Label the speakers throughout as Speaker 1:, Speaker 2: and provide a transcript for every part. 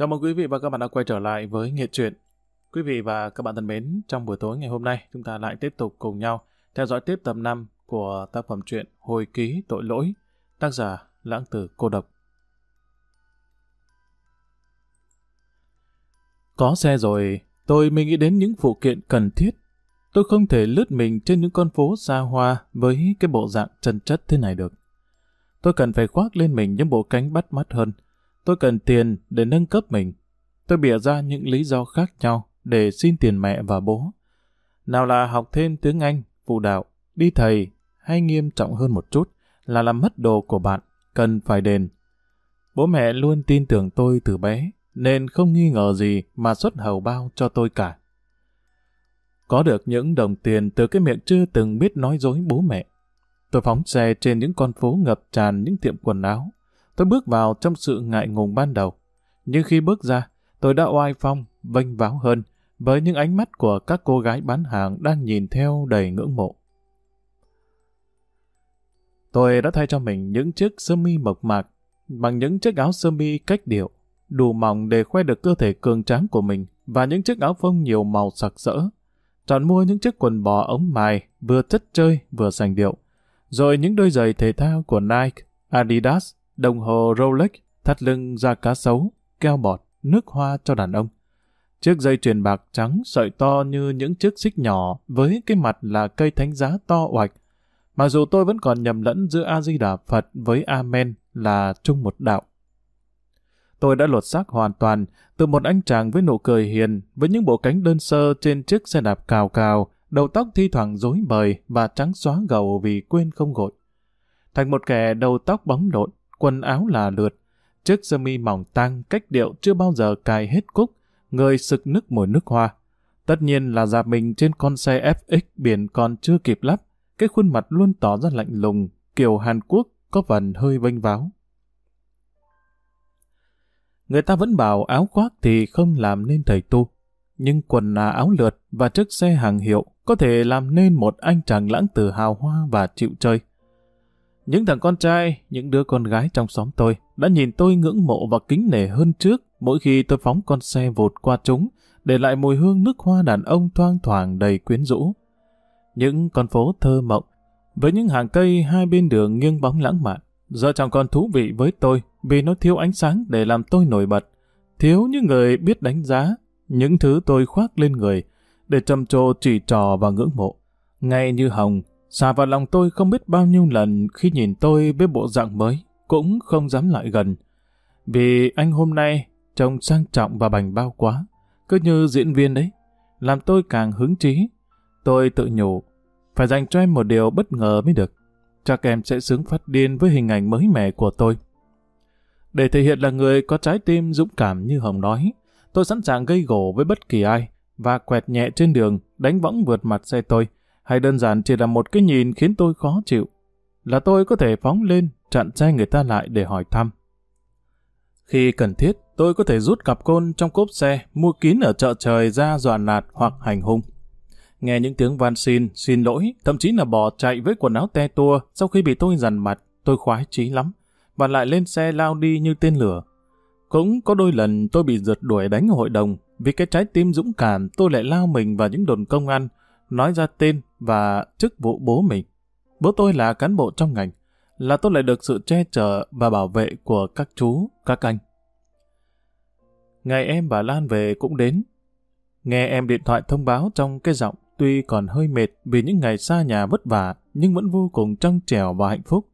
Speaker 1: Chào mừng quý vị và các bạn đã quay trở lại với Nghệ truyện. Quý vị và các bạn thân mến, trong buổi tối ngày hôm nay, chúng ta lại tiếp tục cùng nhau theo dõi tiếp tập 5 của tác phẩm truyện Hồi ký tội lỗi, tác giả Lãng Tử Cô Độc. Có xe rồi, tôi mới nghĩ đến những phụ kiện cần thiết. Tôi không thể lướt mình trên những con phố xa hoa với cái bộ dạng chân chất thế này được. Tôi cần phải khoác lên mình những bộ cánh bắt mắt hơn. Tôi cần tiền để nâng cấp mình. Tôi bịa ra những lý do khác nhau để xin tiền mẹ và bố. Nào là học thêm tiếng Anh, phụ đạo, đi thầy, hay nghiêm trọng hơn một chút là làm mất đồ của bạn, cần phải đền. Bố mẹ luôn tin tưởng tôi từ bé, nên không nghi ngờ gì mà xuất hầu bao cho tôi cả. Có được những đồng tiền từ cái miệng chưa từng biết nói dối bố mẹ. Tôi phóng xe trên những con phố ngập tràn những tiệm quần áo. Tôi bước vào trong sự ngại ngùng ban đầu. Nhưng khi bước ra, tôi đã oai phong, vênh váo hơn với những ánh mắt của các cô gái bán hàng đang nhìn theo đầy ngưỡng mộ. Tôi đã thay cho mình những chiếc sơ mi mộc mạc bằng những chiếc áo sơ mi cách điệu, đủ mỏng để khoe được cơ thể cường tráng của mình và những chiếc áo phông nhiều màu sặc sỡ. Chọn mua những chiếc quần bò ống mài, vừa chất chơi vừa sành điệu. Rồi những đôi giày thể thao của Nike, Adidas, đồng hồ Rolex, thắt lưng da cá sấu, keo bọt, nước hoa cho đàn ông. Chiếc dây chuyền bạc trắng sợi to như những chiếc xích nhỏ với cái mặt là cây thánh giá to oạch. Mặc dù tôi vẫn còn nhầm lẫn giữa A-di-đà Phật với Amen là chung một đạo. Tôi đã lột xác hoàn toàn từ một anh chàng với nụ cười hiền, với những bộ cánh đơn sơ trên chiếc xe đạp cào cào, đầu tóc thi thoảng rối bời và trắng xóa gầu vì quên không gội. Thành một kẻ đầu tóc bóng lộn, quần áo là lượt, chiếc sơ mi mỏng tang cách điệu chưa bao giờ cài hết cúc, người sực nức mùi nước hoa. Tất nhiên là dạp mình trên con xe FX biển còn chưa kịp lắp, cái khuôn mặt luôn tỏ ra lạnh lùng, kiểu Hàn Quốc có phần hơi vênh váo. Người ta vẫn bảo áo khoác thì không làm nên thầy tu, nhưng quần là áo lượt và chiếc xe hàng hiệu có thể làm nên một anh chàng lãng tử hào hoa và chịu chơi. Những thằng con trai, những đứa con gái trong xóm tôi đã nhìn tôi ngưỡng mộ và kính nể hơn trước mỗi khi tôi phóng con xe vụt qua chúng, để lại mùi hương nước hoa đàn ông thoang thoảng đầy quyến rũ. Những con phố thơ mộng, với những hàng cây hai bên đường nghiêng bóng lãng mạn, giờ chẳng còn thú vị với tôi vì nó thiếu ánh sáng để làm tôi nổi bật, thiếu những người biết đánh giá những thứ tôi khoác lên người để trầm trồ chỉ trò và ngưỡng mộ. Ngay như Hồng, xà vào lòng tôi không biết bao nhiêu lần khi nhìn tôi với bộ dạng mới, cũng không dám lại gần. Vì anh hôm nay trông sang trọng và bành bao quá, cứ như diễn viên đấy, làm tôi càng hứng trí. Tôi tự nhủ, phải dành cho em một điều bất ngờ mới được. Chắc em sẽ sướng phát điên với hình ảnh mới mẻ của tôi. Để thể hiện là người có trái tim dũng cảm như Hồng nói, tôi sẵn sàng gây gổ với bất kỳ ai và quẹt nhẹ trên đường, đánh võng vượt mặt xe tôi, hay đơn giản chỉ là một cái nhìn khiến tôi khó chịu. Là tôi có thể phóng lên, chặn xe người ta lại để hỏi thăm. Khi cần thiết, tôi có thể rút cặp côn trong cốp xe, mua kín ở chợ trời ra dọa nạt hoặc hành hung. Nghe những tiếng van xin, xin lỗi, thậm chí là bỏ chạy với quần áo te tua sau khi bị tôi dằn mặt, tôi khoái chí lắm, và lại lên xe lao đi như tên lửa. Cũng có đôi lần tôi bị rượt đuổi đánh ở hội đồng, vì cái trái tim dũng cảm tôi lại lao mình vào những đồn công an, nói ra tên và chức vụ bố mình. Bố tôi là cán bộ trong ngành, là tôi lại được sự che chở và bảo vệ của các chú, các anh. Ngày em và Lan về cũng đến. Nghe em điện thoại thông báo trong cái giọng tuy còn hơi mệt vì những ngày xa nhà vất vả nhưng vẫn vô cùng trong trẻo và hạnh phúc.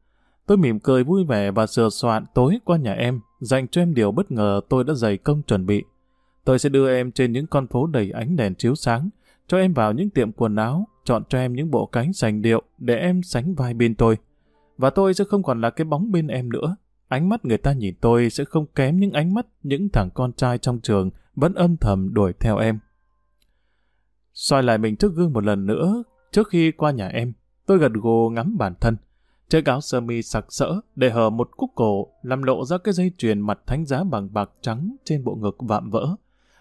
Speaker 1: Tôi mỉm cười vui vẻ và sửa soạn tối qua nhà em, dành cho em điều bất ngờ tôi đã dày công chuẩn bị. Tôi sẽ đưa em trên những con phố đầy ánh đèn chiếu sáng, cho em vào những tiệm quần áo, chọn cho em những bộ cánh sành điệu để em sánh vai bên tôi. Và tôi sẽ không còn là cái bóng bên em nữa. Ánh mắt người ta nhìn tôi sẽ không kém những ánh mắt những thằng con trai trong trường vẫn âm thầm đuổi theo em. soi lại mình trước gương một lần nữa, trước khi qua nhà em, tôi gật gù ngắm bản thân. Chiếc áo sơ mi sặc sỡ để hở một cúc cổ làm lộ ra cái dây chuyền mặt thánh giá bằng bạc trắng trên bộ ngực vạm vỡ.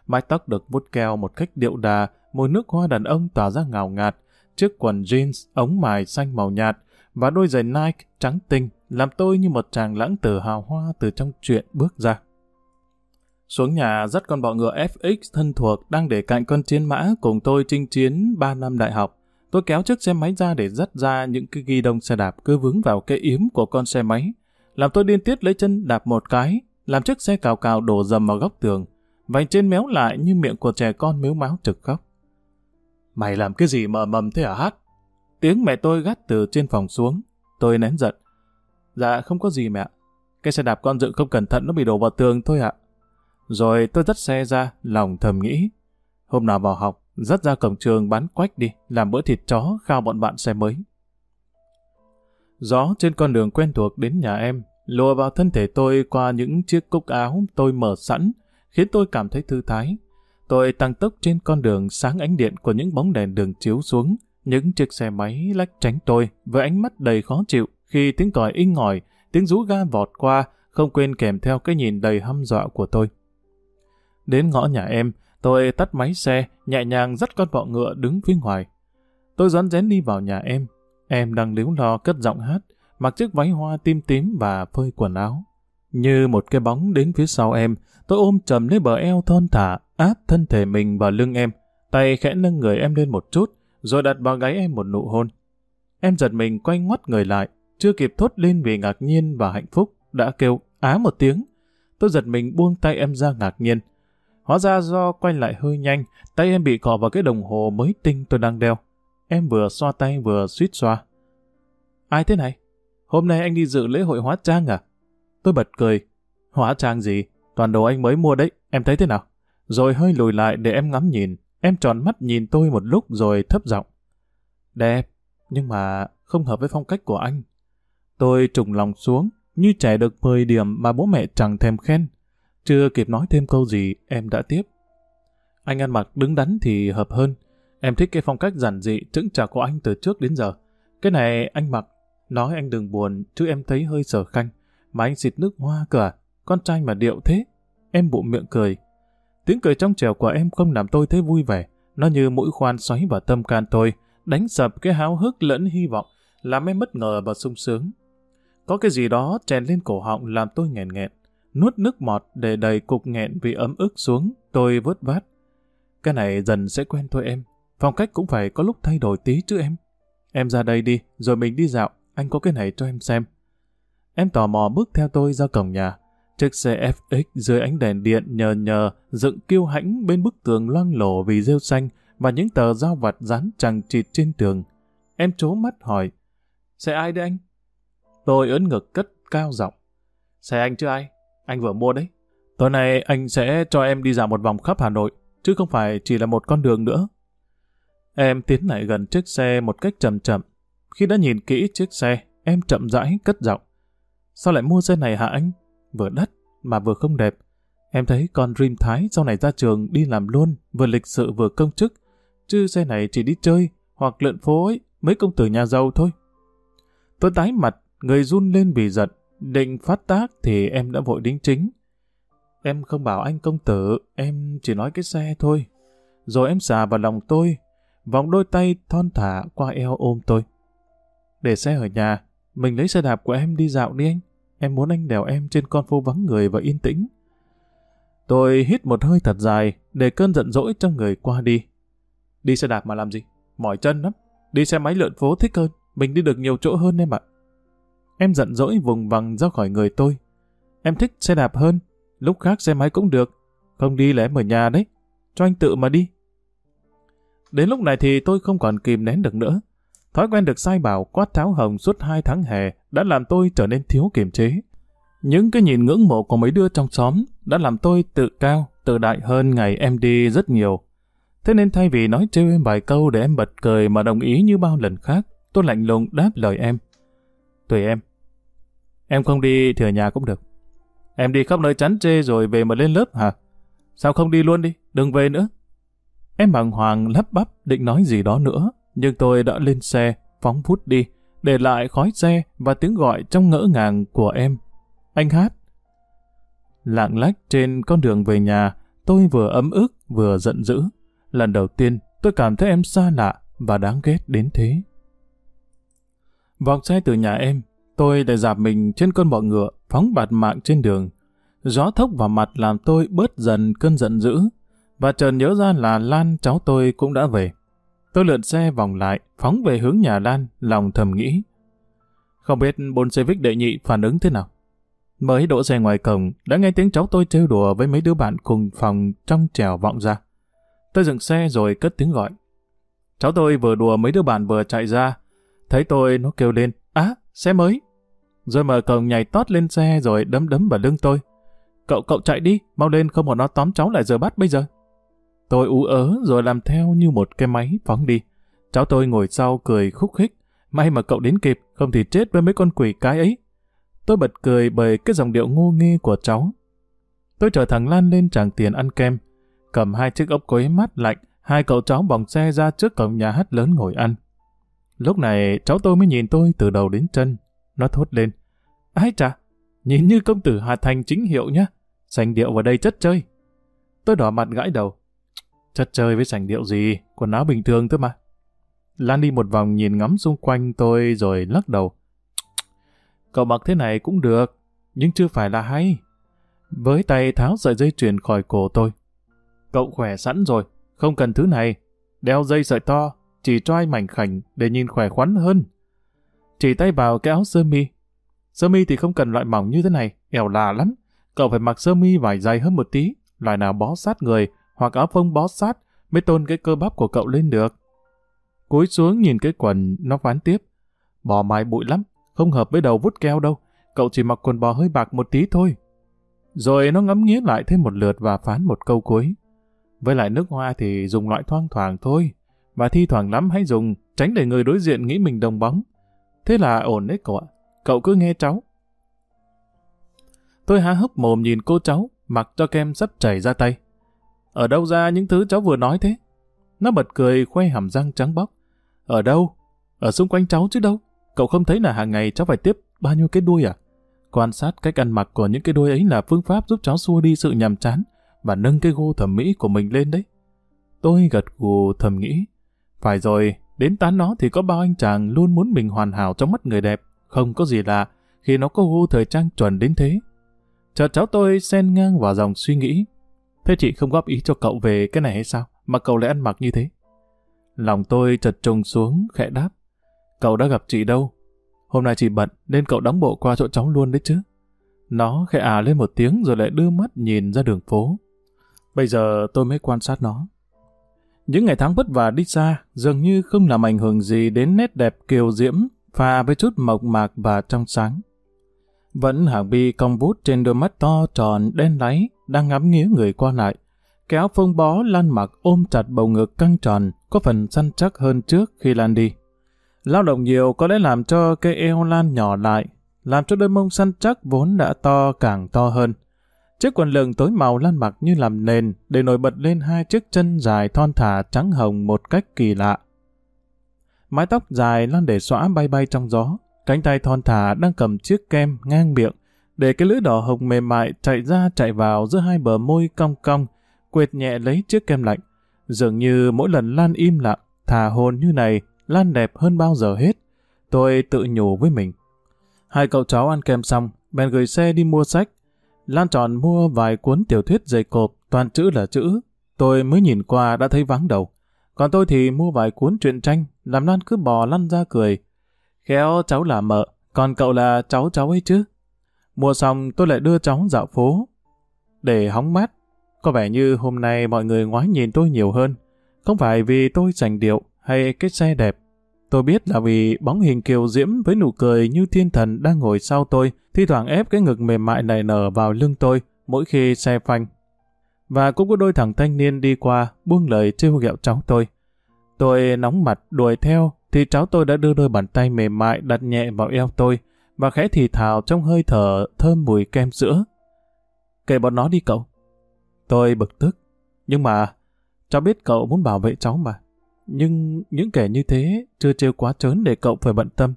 Speaker 1: Mái tóc được vút keo một cách điệu đà, mùi nước hoa đàn ông tỏa ra ngào ngạt. Chiếc quần jeans, ống mài xanh màu nhạt và đôi giày Nike trắng tinh làm tôi như một chàng lãng tử hào hoa từ trong chuyện bước ra. Xuống nhà dắt con bọ ngựa FX thân thuộc đang để cạnh con chiến mã cùng tôi chinh chiến 3 năm đại học. Tôi kéo chiếc xe máy ra để dắt ra những cái ghi đông xe đạp cứ vướng vào cái yếm của con xe máy. Làm tôi điên tiết lấy chân đạp một cái, làm chiếc xe cào cào đổ dầm vào góc tường. Vành trên méo lại như miệng của trẻ con mếu máu trực khóc. Mày làm cái gì mà mầm thế hả hát? Tiếng mẹ tôi gắt từ trên phòng xuống. Tôi nén giận. Dạ không có gì mẹ. Cái xe đạp con dựng không cẩn thận nó bị đổ vào tường thôi ạ. Rồi tôi dắt xe ra, lòng thầm nghĩ. Hôm nào vào học, dắt ra cổng trường bán quách đi, làm bữa thịt chó khao bọn bạn xe mới. Gió trên con đường quen thuộc đến nhà em, lùa vào thân thể tôi qua những chiếc cúc áo tôi mở sẵn, khiến tôi cảm thấy thư thái. Tôi tăng tốc trên con đường sáng ánh điện của những bóng đèn đường chiếu xuống, những chiếc xe máy lách tránh tôi với ánh mắt đầy khó chịu khi tiếng còi inh ngòi, tiếng rú ga vọt qua, không quên kèm theo cái nhìn đầy hăm dọa của tôi. Đến ngõ nhà em, tôi tắt máy xe, nhẹ nhàng dắt con bọ ngựa đứng phía ngoài. Tôi rón rén đi vào nhà em. Em đang líu lo cất giọng hát, mặc chiếc váy hoa tim tím và phơi quần áo. Như một cái bóng đến phía sau em, tôi ôm chầm lấy bờ eo thon thả, áp thân thể mình vào lưng em, tay khẽ nâng người em lên một chút, rồi đặt vào gáy em một nụ hôn. Em giật mình quay ngoắt người lại, chưa kịp thốt lên vì ngạc nhiên và hạnh phúc, đã kêu á một tiếng. Tôi giật mình buông tay em ra ngạc nhiên. Hóa ra do quay lại hơi nhanh, tay em bị cọ vào cái đồng hồ mới tinh tôi đang đeo. Em vừa xoa tay vừa suýt xoa. Ai thế này? Hôm nay anh đi dự lễ hội hóa trang à? Tôi bật cười. Hóa trang gì? Toàn đồ anh mới mua đấy, em thấy thế nào? Rồi hơi lùi lại để em ngắm nhìn. Em tròn mắt nhìn tôi một lúc rồi thấp giọng. Đẹp, nhưng mà không hợp với phong cách của anh. Tôi trùng lòng xuống, như trẻ được 10 điểm mà bố mẹ chẳng thèm khen. Chưa kịp nói thêm câu gì, em đã tiếp. Anh ăn mặc đứng đắn thì hợp hơn. Em thích cái phong cách giản dị, chững chạc của anh từ trước đến giờ. Cái này anh mặc, nói anh đừng buồn, chứ em thấy hơi sở khanh. Mà anh xịt nước hoa cả, à? con trai mà điệu thế. Em bụng miệng cười. Tiếng cười trong trẻo của em không làm tôi thấy vui vẻ. Nó như mũi khoan xoáy vào tâm can tôi, đánh sập cái háo hức lẫn hy vọng, làm em bất ngờ và sung sướng. Có cái gì đó chèn lên cổ họng làm tôi nghẹn nghẹn. Nuốt nước mọt để đầy cục nghẹn vì ấm ức xuống, tôi vớt vát. Cái này dần sẽ quen thôi em. Phong cách cũng phải có lúc thay đổi tí chứ em. Em ra đây đi, rồi mình đi dạo. Anh có cái này cho em xem. Em tò mò bước theo tôi ra cổng nhà. Chiếc xe FX dưới ánh đèn điện nhờ nhờ dựng kiêu hãnh bên bức tường loang lổ vì rêu xanh và những tờ dao vặt dán chằng chịt trên tường. Em trố mắt hỏi, xe ai đấy anh? Tôi ớn ngực cất cao giọng. Xe anh chứ ai? Anh vừa mua đấy. Tối nay anh sẽ cho em đi dạo một vòng khắp Hà Nội, chứ không phải chỉ là một con đường nữa. Em tiến lại gần chiếc xe một cách chậm chậm. Khi đã nhìn kỹ chiếc xe, em chậm rãi cất giọng. Sao lại mua xe này hả anh? Vừa đắt mà vừa không đẹp. Em thấy con Dream Thái sau này ra trường đi làm luôn, vừa lịch sự vừa công chức. Chứ xe này chỉ đi chơi hoặc lượn phố ấy, mấy công tử nhà giàu thôi. Tôi tái mặt, người run lên vì giận. Định phát tác thì em đã vội đính chính. Em không bảo anh công tử, em chỉ nói cái xe thôi. Rồi em xà vào lòng tôi, vòng đôi tay thon thả qua eo ôm tôi. Để xe ở nhà, mình lấy xe đạp của em đi dạo đi anh. Em muốn anh đèo em trên con phố vắng người và yên tĩnh. Tôi hít một hơi thật dài, để cơn giận dỗi trong người qua đi. Đi xe đạp mà làm gì? Mỏi chân lắm. Đi xe máy lượn phố thích hơn. Mình đi được nhiều chỗ hơn em ạ. Em giận dỗi vùng vằng ra khỏi người tôi. Em thích xe đạp hơn. Lúc khác xe máy cũng được. Không đi là em ở nhà đấy. Cho anh tự mà đi. Đến lúc này thì tôi không còn kìm nén được nữa. Thói quen được sai bảo quát tháo hồng suốt hai tháng hè đã làm tôi trở nên thiếu kiềm chế. Những cái nhìn ngưỡng mộ của mấy đứa trong xóm đã làm tôi tự cao, tự đại hơn ngày em đi rất nhiều. Thế nên thay vì nói trêu em vài câu để em bật cười mà đồng ý như bao lần khác, tôi lạnh lùng đáp lời em. Tùy em. Em không đi thì ở nhà cũng được. Em đi khắp nơi chán chê rồi về mà lên lớp hả? Sao không đi luôn đi, đừng về nữa. Em bàng hoàng lắp bắp định nói gì đó nữa, nhưng tôi đã lên xe, phóng vút đi, để lại khói xe và tiếng gọi trong ngỡ ngàng của em. Anh hát. Lạng lách trên con đường về nhà, tôi vừa ấm ức vừa giận dữ. Lần đầu tiên tôi cảm thấy em xa lạ và đáng ghét đến thế. Vòng xe từ nhà em, tôi lại dạp mình trên con bọ ngựa, phóng bạt mạng trên đường. Gió thốc vào mặt làm tôi bớt dần cơn giận dữ, và chợt nhớ ra là Lan cháu tôi cũng đã về. Tôi lượn xe vòng lại, phóng về hướng nhà Lan, lòng thầm nghĩ. Không biết bồn xe vích đệ nhị phản ứng thế nào. Mới đỗ xe ngoài cổng, đã nghe tiếng cháu tôi trêu đùa với mấy đứa bạn cùng phòng trong trèo vọng ra. Tôi dừng xe rồi cất tiếng gọi. Cháu tôi vừa đùa mấy đứa bạn vừa chạy ra. Thấy tôi nó kêu lên, á, xe mới. Rồi mở cổng nhảy tót lên xe rồi đấm đấm vào lưng tôi. Cậu cậu chạy đi, mau lên không một nó tóm cháu lại giờ bắt bây giờ. Tôi ú ớ rồi làm theo như một cái máy phóng đi. Cháu tôi ngồi sau cười khúc khích. May mà cậu đến kịp, không thì chết với mấy con quỷ cái ấy. Tôi bật cười bởi cái dòng điệu ngô nghê của cháu. Tôi chở thằng Lan lên tràng tiền ăn kem, cầm hai chiếc ốc quế mát lạnh, hai cậu cháu bỏng xe ra trước cổng nhà hát lớn ngồi ăn. Lúc này cháu tôi mới nhìn tôi từ đầu đến chân. Nó thốt lên. Ái chà, nhìn như công tử Hà Thành chính hiệu nhá. Sành điệu vào đây chất chơi. Tôi đỏ mặt gãi đầu. Chất chơi với sành điệu gì, quần áo bình thường thôi mà. Lan đi một vòng nhìn ngắm xung quanh tôi rồi lắc đầu. Cậu mặc thế này cũng được, nhưng chưa phải là hay. Với tay tháo sợi dây chuyền khỏi cổ tôi. Cậu khỏe sẵn rồi, không cần thứ này. Đeo dây sợi to, chỉ cho ai mảnh khảnh để nhìn khỏe khoắn hơn. Chỉ tay vào cái áo sơ mi. Sơ mi thì không cần loại mỏng như thế này, ẻo là lắm. Cậu phải mặc sơ mi vải dày hơn một tí, loại nào bó sát người, hoặc áo phông bó sát mới tôn cái cơ bắp của cậu lên được. Cúi xuống nhìn cái quần, nó phán tiếp. Bò mái bụi lắm, không hợp với đầu vút keo đâu. Cậu chỉ mặc quần bò hơi bạc một tí thôi. Rồi nó ngắm nghĩa lại thêm một lượt và phán một câu cuối. Với lại nước hoa thì dùng loại thoang thoảng thôi. Và thi thoảng lắm hãy dùng, tránh để người đối diện nghĩ mình đồng bóng. Thế là ổn đấy cậu ạ. Cậu cứ nghe cháu. Tôi há hốc mồm nhìn cô cháu, mặc cho kem sắp chảy ra tay. Ở đâu ra những thứ cháu vừa nói thế? Nó bật cười khoe hàm răng trắng bóc. Ở đâu? Ở xung quanh cháu chứ đâu. Cậu không thấy là hàng ngày cháu phải tiếp bao nhiêu cái đuôi à? Quan sát cách ăn mặc của những cái đuôi ấy là phương pháp giúp cháu xua đi sự nhàm chán và nâng cái gu thẩm mỹ của mình lên đấy. Tôi gật gù thầm nghĩ. Phải rồi, đến tán nó thì có bao anh chàng luôn muốn mình hoàn hảo trong mắt người đẹp. Không có gì lạ khi nó có gu thời trang chuẩn đến thế. Chợt cháu tôi xen ngang vào dòng suy nghĩ. Thế chị không góp ý cho cậu về cái này hay sao? Mà cậu lại ăn mặc như thế? Lòng tôi chợt trùng xuống, khẽ đáp. Cậu đã gặp chị đâu? Hôm nay chị bận, nên cậu đóng bộ qua chỗ cháu luôn đấy chứ. Nó khẽ à lên một tiếng rồi lại đưa mắt nhìn ra đường phố. Bây giờ tôi mới quan sát nó. Những ngày tháng vất vả đi xa dường như không làm ảnh hưởng gì đến nét đẹp kiều diễm pha với chút mộc mạc và trong sáng. Vẫn hàng bi cong vút trên đôi mắt to tròn đen láy đang ngắm nghía người qua lại. Kéo phông bó lan mặc ôm chặt bầu ngực căng tròn có phần săn chắc hơn trước khi lan đi. Lao động nhiều có lẽ làm cho cây eo lan nhỏ lại, làm cho đôi mông săn chắc vốn đã to càng to hơn. Chiếc quần lừng tối màu lan mặc như làm nền để nổi bật lên hai chiếc chân dài thon thả trắng hồng một cách kỳ lạ. Mái tóc dài lan để xõa bay bay trong gió, cánh tay thon thả đang cầm chiếc kem ngang miệng, để cái lưỡi đỏ hồng mềm mại chạy ra chạy vào giữa hai bờ môi cong cong, quệt nhẹ lấy chiếc kem lạnh. Dường như mỗi lần Lan im lặng, thả hồn như này, Lan đẹp hơn bao giờ hết. Tôi tự nhủ với mình. Hai cậu cháu ăn kem xong, bèn gửi xe đi mua sách. Lan tròn mua vài cuốn tiểu thuyết dày cộp, toàn chữ là chữ. Tôi mới nhìn qua đã thấy vắng đầu. Còn tôi thì mua vài cuốn truyện tranh, làm Lan cứ bò lăn ra cười. Khéo cháu là mợ, còn cậu là cháu cháu ấy chứ. Mua xong tôi lại đưa cháu dạo phố. Để hóng mát, có vẻ như hôm nay mọi người ngoái nhìn tôi nhiều hơn. Không phải vì tôi sành điệu hay cái xe đẹp. Tôi biết là vì bóng hình kiều diễm với nụ cười như thiên thần đang ngồi sau tôi, thi thoảng ép cái ngực mềm mại này nở vào lưng tôi mỗi khi xe phanh. Và cũng có đôi thằng thanh niên đi qua buông lời trêu ghẹo cháu tôi. Tôi nóng mặt đuổi theo thì cháu tôi đã đưa đôi bàn tay mềm mại đặt nhẹ vào eo tôi và khẽ thì thào trong hơi thở thơm mùi kem sữa. Kệ bọn nó đi cậu. Tôi bực tức. Nhưng mà, cháu biết cậu muốn bảo vệ cháu mà. Nhưng những kẻ như thế chưa trêu quá trớn để cậu phải bận tâm.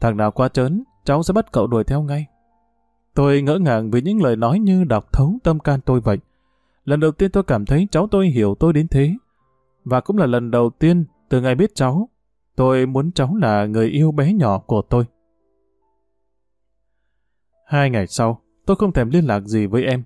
Speaker 1: Thằng nào quá trớn, cháu sẽ bắt cậu đuổi theo ngay. Tôi ngỡ ngàng vì những lời nói như đọc thấu tâm can tôi vậy. Lần đầu tiên tôi cảm thấy cháu tôi hiểu tôi đến thế. Và cũng là lần đầu tiên từ ngày biết cháu, tôi muốn cháu là người yêu bé nhỏ của tôi. Hai ngày sau, tôi không thèm liên lạc gì với em.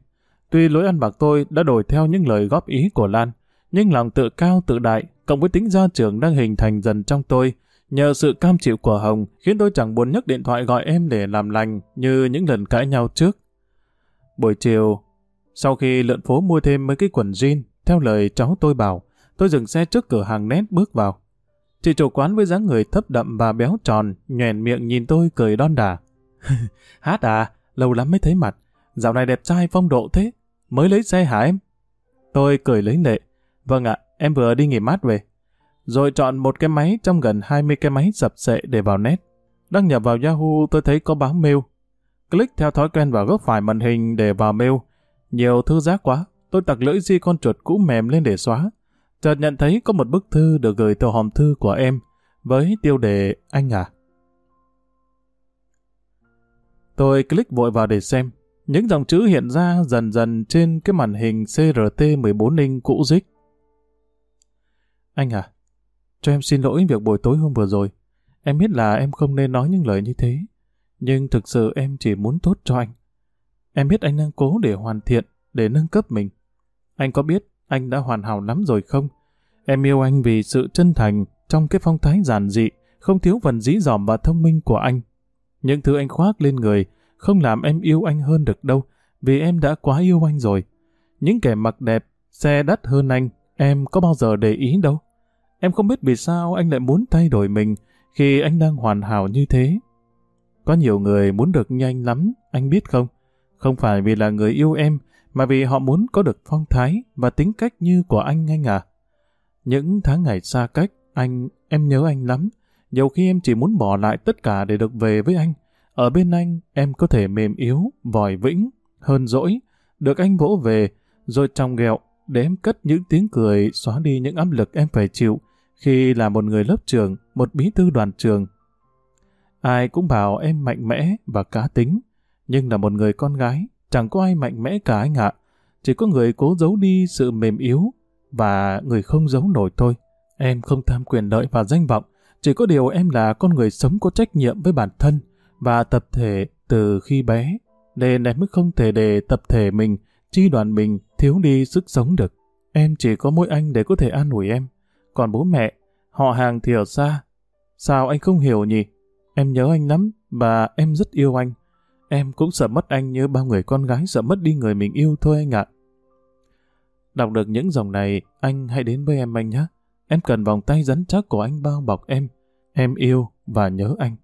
Speaker 1: Tuy lối ăn mặc tôi đã đổi theo những lời góp ý của Lan, nhưng lòng tự cao tự đại, cộng với tính gia trưởng đang hình thành dần trong tôi, nhờ sự cam chịu của Hồng khiến tôi chẳng buồn nhấc điện thoại gọi em để làm lành như những lần cãi nhau trước. Buổi chiều, sau khi lượn phố mua thêm mấy cái quần jean, theo lời cháu tôi bảo, tôi dừng xe trước cửa hàng nét bước vào. Chị chủ quán với dáng người thấp đậm và béo tròn, nhoèn miệng nhìn tôi cười đon đả. Hát à, lâu lắm mới thấy mặt. Dạo này đẹp trai phong độ thế. Mới lấy xe hả em? Tôi cười lấy lệ. Vâng ạ, em vừa đi nghỉ mát về. Rồi chọn một cái máy trong gần 20 cái máy dập sệ để vào net. Đăng nhập vào Yahoo tôi thấy có báo mail. Click theo thói quen vào góc phải màn hình để vào mail. Nhiều thư giác quá, tôi tặc lưỡi di con chuột cũ mềm lên để xóa. Chợt nhận thấy có một bức thư được gửi từ hòm thư của em với tiêu đề anh à. Tôi click vội vào để xem. Những dòng chữ hiện ra dần dần trên cái màn hình CRT 14 inch cũ dích. Anh à, cho em xin lỗi việc buổi tối hôm vừa rồi. Em biết là em không nên nói những lời như thế. Nhưng thực sự em chỉ muốn tốt cho anh. Em biết anh đang cố để hoàn thiện, để nâng cấp mình. Anh có biết anh đã hoàn hảo lắm rồi không? Em yêu anh vì sự chân thành trong cái phong thái giản dị, không thiếu phần dí dỏm và thông minh của anh. Những thứ anh khoác lên người không làm em yêu anh hơn được đâu, vì em đã quá yêu anh rồi. Những kẻ mặc đẹp, xe đắt hơn anh, em có bao giờ để ý đâu. Em không biết vì sao anh lại muốn thay đổi mình khi anh đang hoàn hảo như thế. Có nhiều người muốn được như anh lắm, anh biết không? Không phải vì là người yêu em, mà vì họ muốn có được phong thái và tính cách như của anh anh à. Những tháng ngày xa cách, anh, em nhớ anh lắm. Nhiều khi em chỉ muốn bỏ lại tất cả để được về với anh. Ở bên anh, em có thể mềm yếu, vòi vĩnh, hơn dỗi, được anh vỗ về, rồi trong ghẹo, để em cất những tiếng cười xóa đi những áp lực em phải chịu khi là một người lớp trường, một bí thư đoàn trường. Ai cũng bảo em mạnh mẽ và cá tính, nhưng là một người con gái, chẳng có ai mạnh mẽ cả anh ạ. Chỉ có người cố giấu đi sự mềm yếu và người không giấu nổi thôi. Em không tham quyền lợi và danh vọng, chỉ có điều em là con người sống có trách nhiệm với bản thân và tập thể từ khi bé, nên em mới không thể để tập thể mình, chi đoàn mình thiếu đi sức sống được. Em chỉ có mỗi anh để có thể an ủi em. Còn bố mẹ, họ hàng thì ở xa. Sao anh không hiểu nhỉ? Em nhớ anh lắm và em rất yêu anh. Em cũng sợ mất anh như bao người con gái sợ mất đi người mình yêu thôi anh ạ. Đọc được những dòng này, anh hãy đến với em anh nhé. Em cần vòng tay rắn chắc của anh bao bọc em. Em yêu và nhớ anh.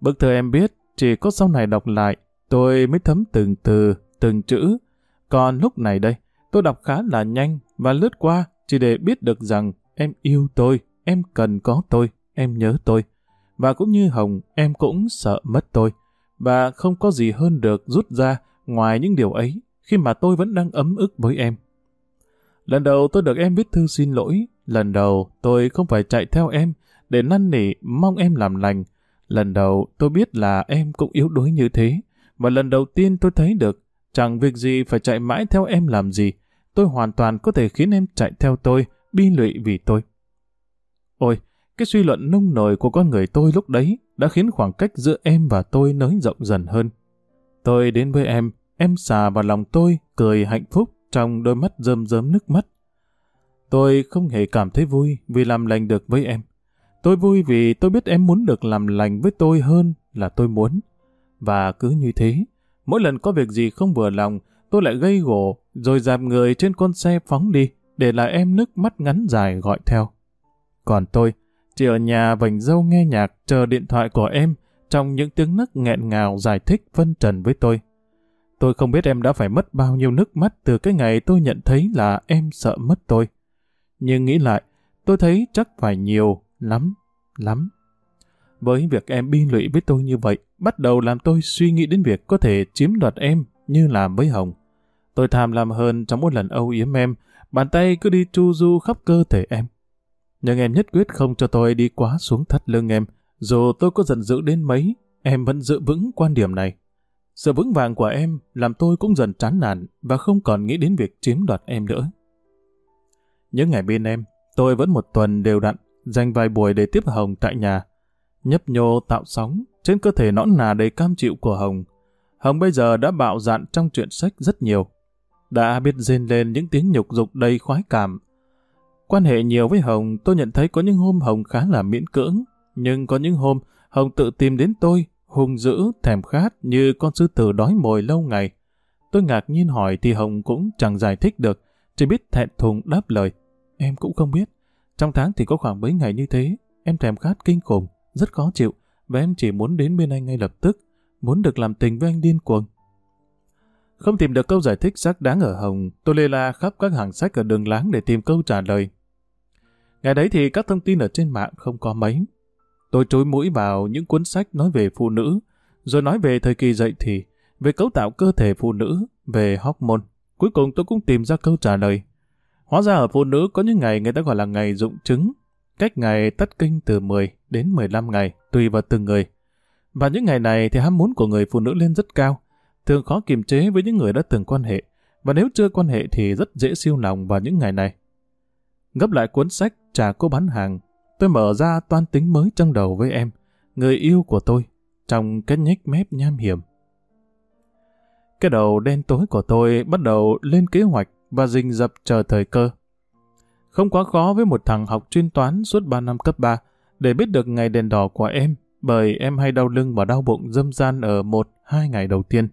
Speaker 1: Bức thư em biết, chỉ có sau này đọc lại, tôi mới thấm từng từ, từng chữ. Còn lúc này đây, tôi đọc khá là nhanh và lướt qua chỉ để biết được rằng em yêu tôi, em cần có tôi, em nhớ tôi. Và cũng như Hồng, em cũng sợ mất tôi. Và không có gì hơn được rút ra ngoài những điều ấy khi mà tôi vẫn đang ấm ức với em. Lần đầu tôi được em viết thư xin lỗi, lần đầu tôi không phải chạy theo em để năn nỉ mong em làm lành. Lần đầu tôi biết là em cũng yếu đuối như thế, và lần đầu tiên tôi thấy được chẳng việc gì phải chạy mãi theo em làm gì. Tôi hoàn toàn có thể khiến em chạy theo tôi, bi lụy vì tôi. Ôi, cái suy luận nông nổi của con người tôi lúc đấy đã khiến khoảng cách giữa em và tôi nới rộng dần hơn. Tôi đến với em, em xà vào lòng tôi, cười hạnh phúc trong đôi mắt rơm rớm nước mắt. Tôi không hề cảm thấy vui vì làm lành được với em. Tôi vui vì tôi biết em muốn được làm lành với tôi hơn là tôi muốn. Và cứ như thế, mỗi lần có việc gì không vừa lòng, tôi lại gây gổ, rồi dạp người trên con xe phóng đi, để lại em nước mắt ngắn dài gọi theo. Còn tôi, chỉ ở nhà vành dâu nghe nhạc chờ điện thoại của em trong những tiếng nấc nghẹn ngào giải thích phân trần với tôi. Tôi không biết em đã phải mất bao nhiêu nước mắt từ cái ngày tôi nhận thấy là em sợ mất tôi. Nhưng nghĩ lại, tôi thấy chắc phải nhiều, lắm, lắm. Với việc em bi lụy với tôi như vậy, bắt đầu làm tôi suy nghĩ đến việc có thể chiếm đoạt em như làm với Hồng. Tôi tham lam hơn trong mỗi lần âu yếm em, bàn tay cứ đi chu du khắp cơ thể em. Nhưng em nhất quyết không cho tôi đi quá xuống thắt lưng em. Dù tôi có giận dữ đến mấy, em vẫn giữ vững quan điểm này. Sự vững vàng của em làm tôi cũng dần chán nản và không còn nghĩ đến việc chiếm đoạt em nữa. Những ngày bên em, tôi vẫn một tuần đều đặn, dành vài buổi để tiếp Hồng tại nhà. Nhấp nhô tạo sóng trên cơ thể nõn nà đầy cam chịu của Hồng. Hồng bây giờ đã bạo dạn trong chuyện sách rất nhiều. Đã biết rên lên những tiếng nhục dục đầy khoái cảm. Quan hệ nhiều với Hồng, tôi nhận thấy có những hôm Hồng khá là miễn cưỡng, nhưng có những hôm Hồng tự tìm đến tôi, hung dữ, thèm khát như con sư tử đói mồi lâu ngày. Tôi ngạc nhiên hỏi thì Hồng cũng chẳng giải thích được, chỉ biết thẹn thùng đáp lời. Em cũng không biết. Trong tháng thì có khoảng mấy ngày như thế, em thèm khát kinh khủng, rất khó chịu, và em chỉ muốn đến bên anh ngay lập tức, muốn được làm tình với anh điên cuồng. Không tìm được câu giải thích xác đáng ở Hồng, tôi lê la khắp các hàng sách ở đường láng để tìm câu trả lời. Ngày đấy thì các thông tin ở trên mạng không có mấy. Tôi trối mũi vào những cuốn sách nói về phụ nữ, rồi nói về thời kỳ dậy thì, về cấu tạo cơ thể phụ nữ, về hormone. Cuối cùng tôi cũng tìm ra câu trả lời. Hóa ra ở phụ nữ có những ngày người ta gọi là ngày dụng trứng, cách ngày tất kinh từ 10 đến 15 ngày, tùy vào từng người. Và những ngày này thì ham muốn của người phụ nữ lên rất cao, thường khó kiềm chế với những người đã từng quan hệ, và nếu chưa quan hệ thì rất dễ siêu lòng vào những ngày này. Gấp lại cuốn sách Trà cô bán hàng, tôi mở ra toan tính mới trong đầu với em, người yêu của tôi, trong cái nhếch mép nham hiểm. Cái đầu đen tối của tôi bắt đầu lên kế hoạch và rình dập chờ thời cơ. Không quá khó với một thằng học chuyên toán suốt 3 năm cấp 3 để biết được ngày đèn đỏ của em bởi em hay đau lưng và đau bụng dâm gian ở một, hai ngày đầu tiên.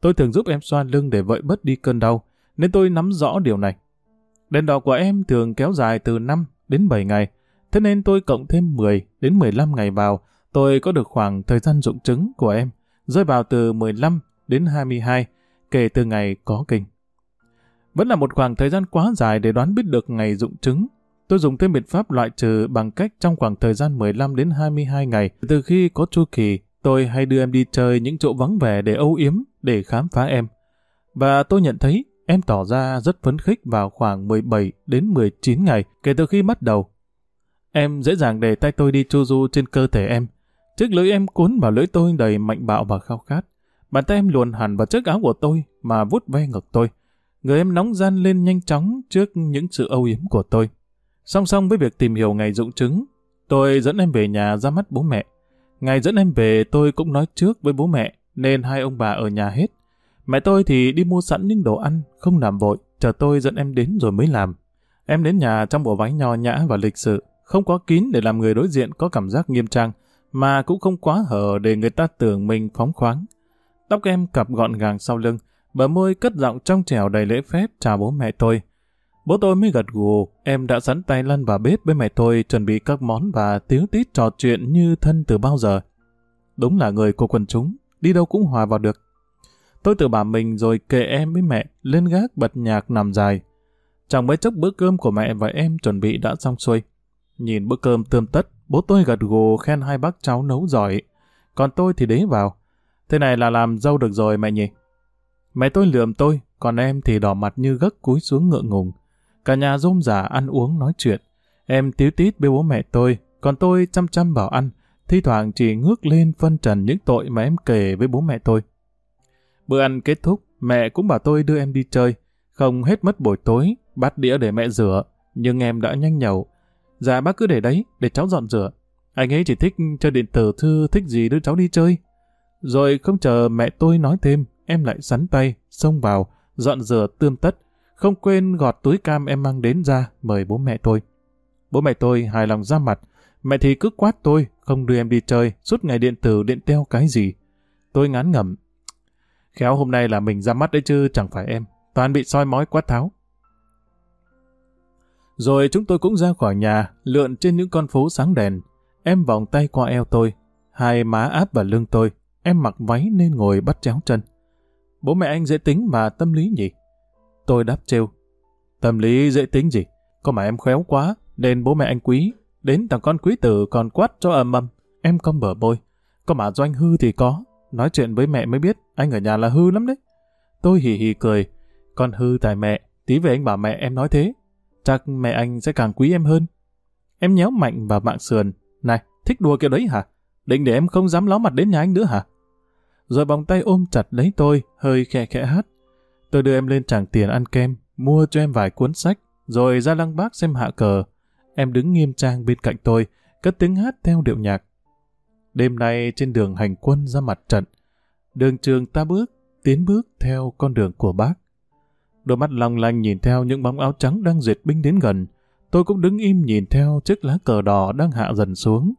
Speaker 1: Tôi thường giúp em xoa lưng để vợi bớt đi cơn đau, nên tôi nắm rõ điều này. Đèn đỏ của em thường kéo dài từ 5 đến 7 ngày, thế nên tôi cộng thêm 10 đến 15 ngày vào, tôi có được khoảng thời gian dụng trứng của em, rơi vào từ 15 đến 22, kể từ ngày có kinh. Vẫn là một khoảng thời gian quá dài để đoán biết được ngày dụng trứng. Tôi dùng thêm biện pháp loại trừ bằng cách trong khoảng thời gian 15 đến 22 ngày, từ khi có chu kỳ, tôi hay đưa em đi chơi những chỗ vắng vẻ để âu yếm, để khám phá em. Và tôi nhận thấy em tỏ ra rất phấn khích vào khoảng 17 đến 19 ngày kể từ khi bắt đầu. Em dễ dàng để tay tôi đi chu du trên cơ thể em. Chiếc lưỡi em cuốn vào lưỡi tôi đầy mạnh bạo và khao khát. Bàn tay em luồn hẳn vào chiếc áo của tôi mà vút ve ngực tôi. Người em nóng gian lên nhanh chóng trước những sự âu yếm của tôi. Song song với việc tìm hiểu ngày dụng chứng, tôi dẫn em về nhà ra mắt bố mẹ. Ngày dẫn em về tôi cũng nói trước với bố mẹ, nên hai ông bà ở nhà hết. Mẹ tôi thì đi mua sẵn những đồ ăn, không làm vội, chờ tôi dẫn em đến rồi mới làm. Em đến nhà trong bộ váy nho nhã và lịch sự, không quá kín để làm người đối diện có cảm giác nghiêm trang, mà cũng không quá hở để người ta tưởng mình phóng khoáng. Tóc em cặp gọn gàng sau lưng, bờ môi cất giọng trong trẻo đầy lễ phép chào bố mẹ tôi. Bố tôi mới gật gù, em đã sẵn tay lăn vào bếp với mẹ tôi chuẩn bị các món và tiếu tít trò chuyện như thân từ bao giờ. Đúng là người của quần chúng, đi đâu cũng hòa vào được. Tôi tự bảo mình rồi kệ em với mẹ, lên gác bật nhạc nằm dài. chẳng mấy chốc bữa cơm của mẹ và em chuẩn bị đã xong xuôi. Nhìn bữa cơm tươm tất, bố tôi gật gù khen hai bác cháu nấu giỏi. Còn tôi thì đế vào. Thế này là làm dâu được rồi mẹ nhỉ? Mẹ tôi lườm tôi, còn em thì đỏ mặt như gấc cúi xuống ngượng ngùng. Cả nhà rôm rả ăn uống nói chuyện. Em tíu tít với bố mẹ tôi, còn tôi chăm chăm bảo ăn, thi thoảng chỉ ngước lên phân trần những tội mà em kể với bố mẹ tôi. Bữa ăn kết thúc, mẹ cũng bảo tôi đưa em đi chơi, không hết mất buổi tối, bát đĩa để mẹ rửa, nhưng em đã nhanh nhậu Dạ bác cứ để đấy, để cháu dọn rửa. Anh ấy chỉ thích chơi điện tử thư, thích gì đưa cháu đi chơi. Rồi không chờ mẹ tôi nói thêm, em lại sắn tay, xông vào, dọn rửa tươm tất, không quên gọt túi cam em mang đến ra, mời bố mẹ tôi. Bố mẹ tôi hài lòng ra mặt, mẹ thì cứ quát tôi, không đưa em đi chơi, suốt ngày điện tử điện teo cái gì. Tôi ngán ngẩm. Khéo hôm nay là mình ra mắt đấy chứ chẳng phải em, toàn bị soi mói quát tháo. Rồi chúng tôi cũng ra khỏi nhà, lượn trên những con phố sáng đèn. Em vòng tay qua eo tôi, hai má áp vào lưng tôi. Em mặc váy nên ngồi bắt chéo chân. Bố mẹ anh dễ tính mà tâm lý nhỉ? Tôi đáp trêu. Tâm lý dễ tính gì? Có mà em khéo quá, nên bố mẹ anh quý. Đến thằng con quý tử còn quát cho ầm ầm. Em cong bờ bôi. Có mà doanh hư thì có. Nói chuyện với mẹ mới biết, anh ở nhà là hư lắm đấy. Tôi hì hì cười. Con hư tại mẹ, tí về anh bảo mẹ em nói thế. Chắc mẹ anh sẽ càng quý em hơn. Em nhéo mạnh vào mạng sườn. Này, thích đùa kiểu đấy hả? Định để em không dám ló mặt đến nhà anh nữa hả? Rồi vòng tay ôm chặt lấy tôi, hơi khẽ khẽ hát. Tôi đưa em lên tràng tiền ăn kem, mua cho em vài cuốn sách, rồi ra lăng bác xem hạ cờ. Em đứng nghiêm trang bên cạnh tôi, cất tiếng hát theo điệu nhạc. Đêm nay trên đường hành quân ra mặt trận, đường trường ta bước, tiến bước theo con đường của bác. Đôi mắt long lanh nhìn theo những bóng áo trắng đang duyệt binh đến gần. Tôi cũng đứng im nhìn theo chiếc lá cờ đỏ đang hạ dần xuống.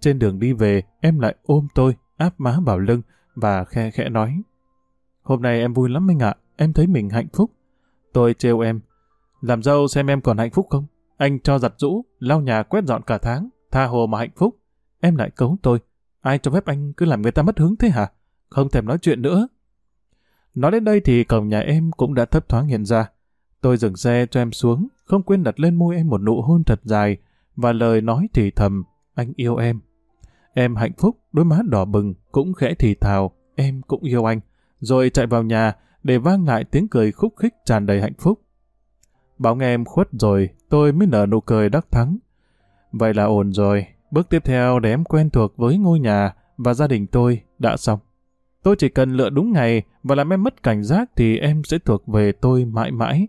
Speaker 1: Trên đường đi về, em lại ôm tôi, áp má vào lưng và khe khẽ nói. Hôm nay em vui lắm anh ạ, em thấy mình hạnh phúc. Tôi trêu em. Làm dâu xem em còn hạnh phúc không? Anh cho giặt rũ, lau nhà quét dọn cả tháng, tha hồ mà hạnh phúc. Em lại cấu tôi. Ai cho phép anh cứ làm người ta mất hứng thế hả? Không thèm nói chuyện nữa. Nói đến đây thì cổng nhà em cũng đã thấp thoáng hiện ra. Tôi dừng xe cho em xuống, không quên đặt lên môi em một nụ hôn thật dài và lời nói thì thầm, anh yêu em. Em hạnh phúc, đôi má đỏ bừng, cũng khẽ thì thào, em cũng yêu anh. Rồi chạy vào nhà để vang lại tiếng cười khúc khích tràn đầy hạnh phúc. Bảo nghe em khuất rồi, tôi mới nở nụ cười đắc thắng. Vậy là ổn rồi, bước tiếp theo để em quen thuộc với ngôi nhà và gia đình tôi đã xong. Tôi chỉ cần lựa đúng ngày và làm em mất cảnh giác thì em sẽ thuộc về tôi mãi mãi.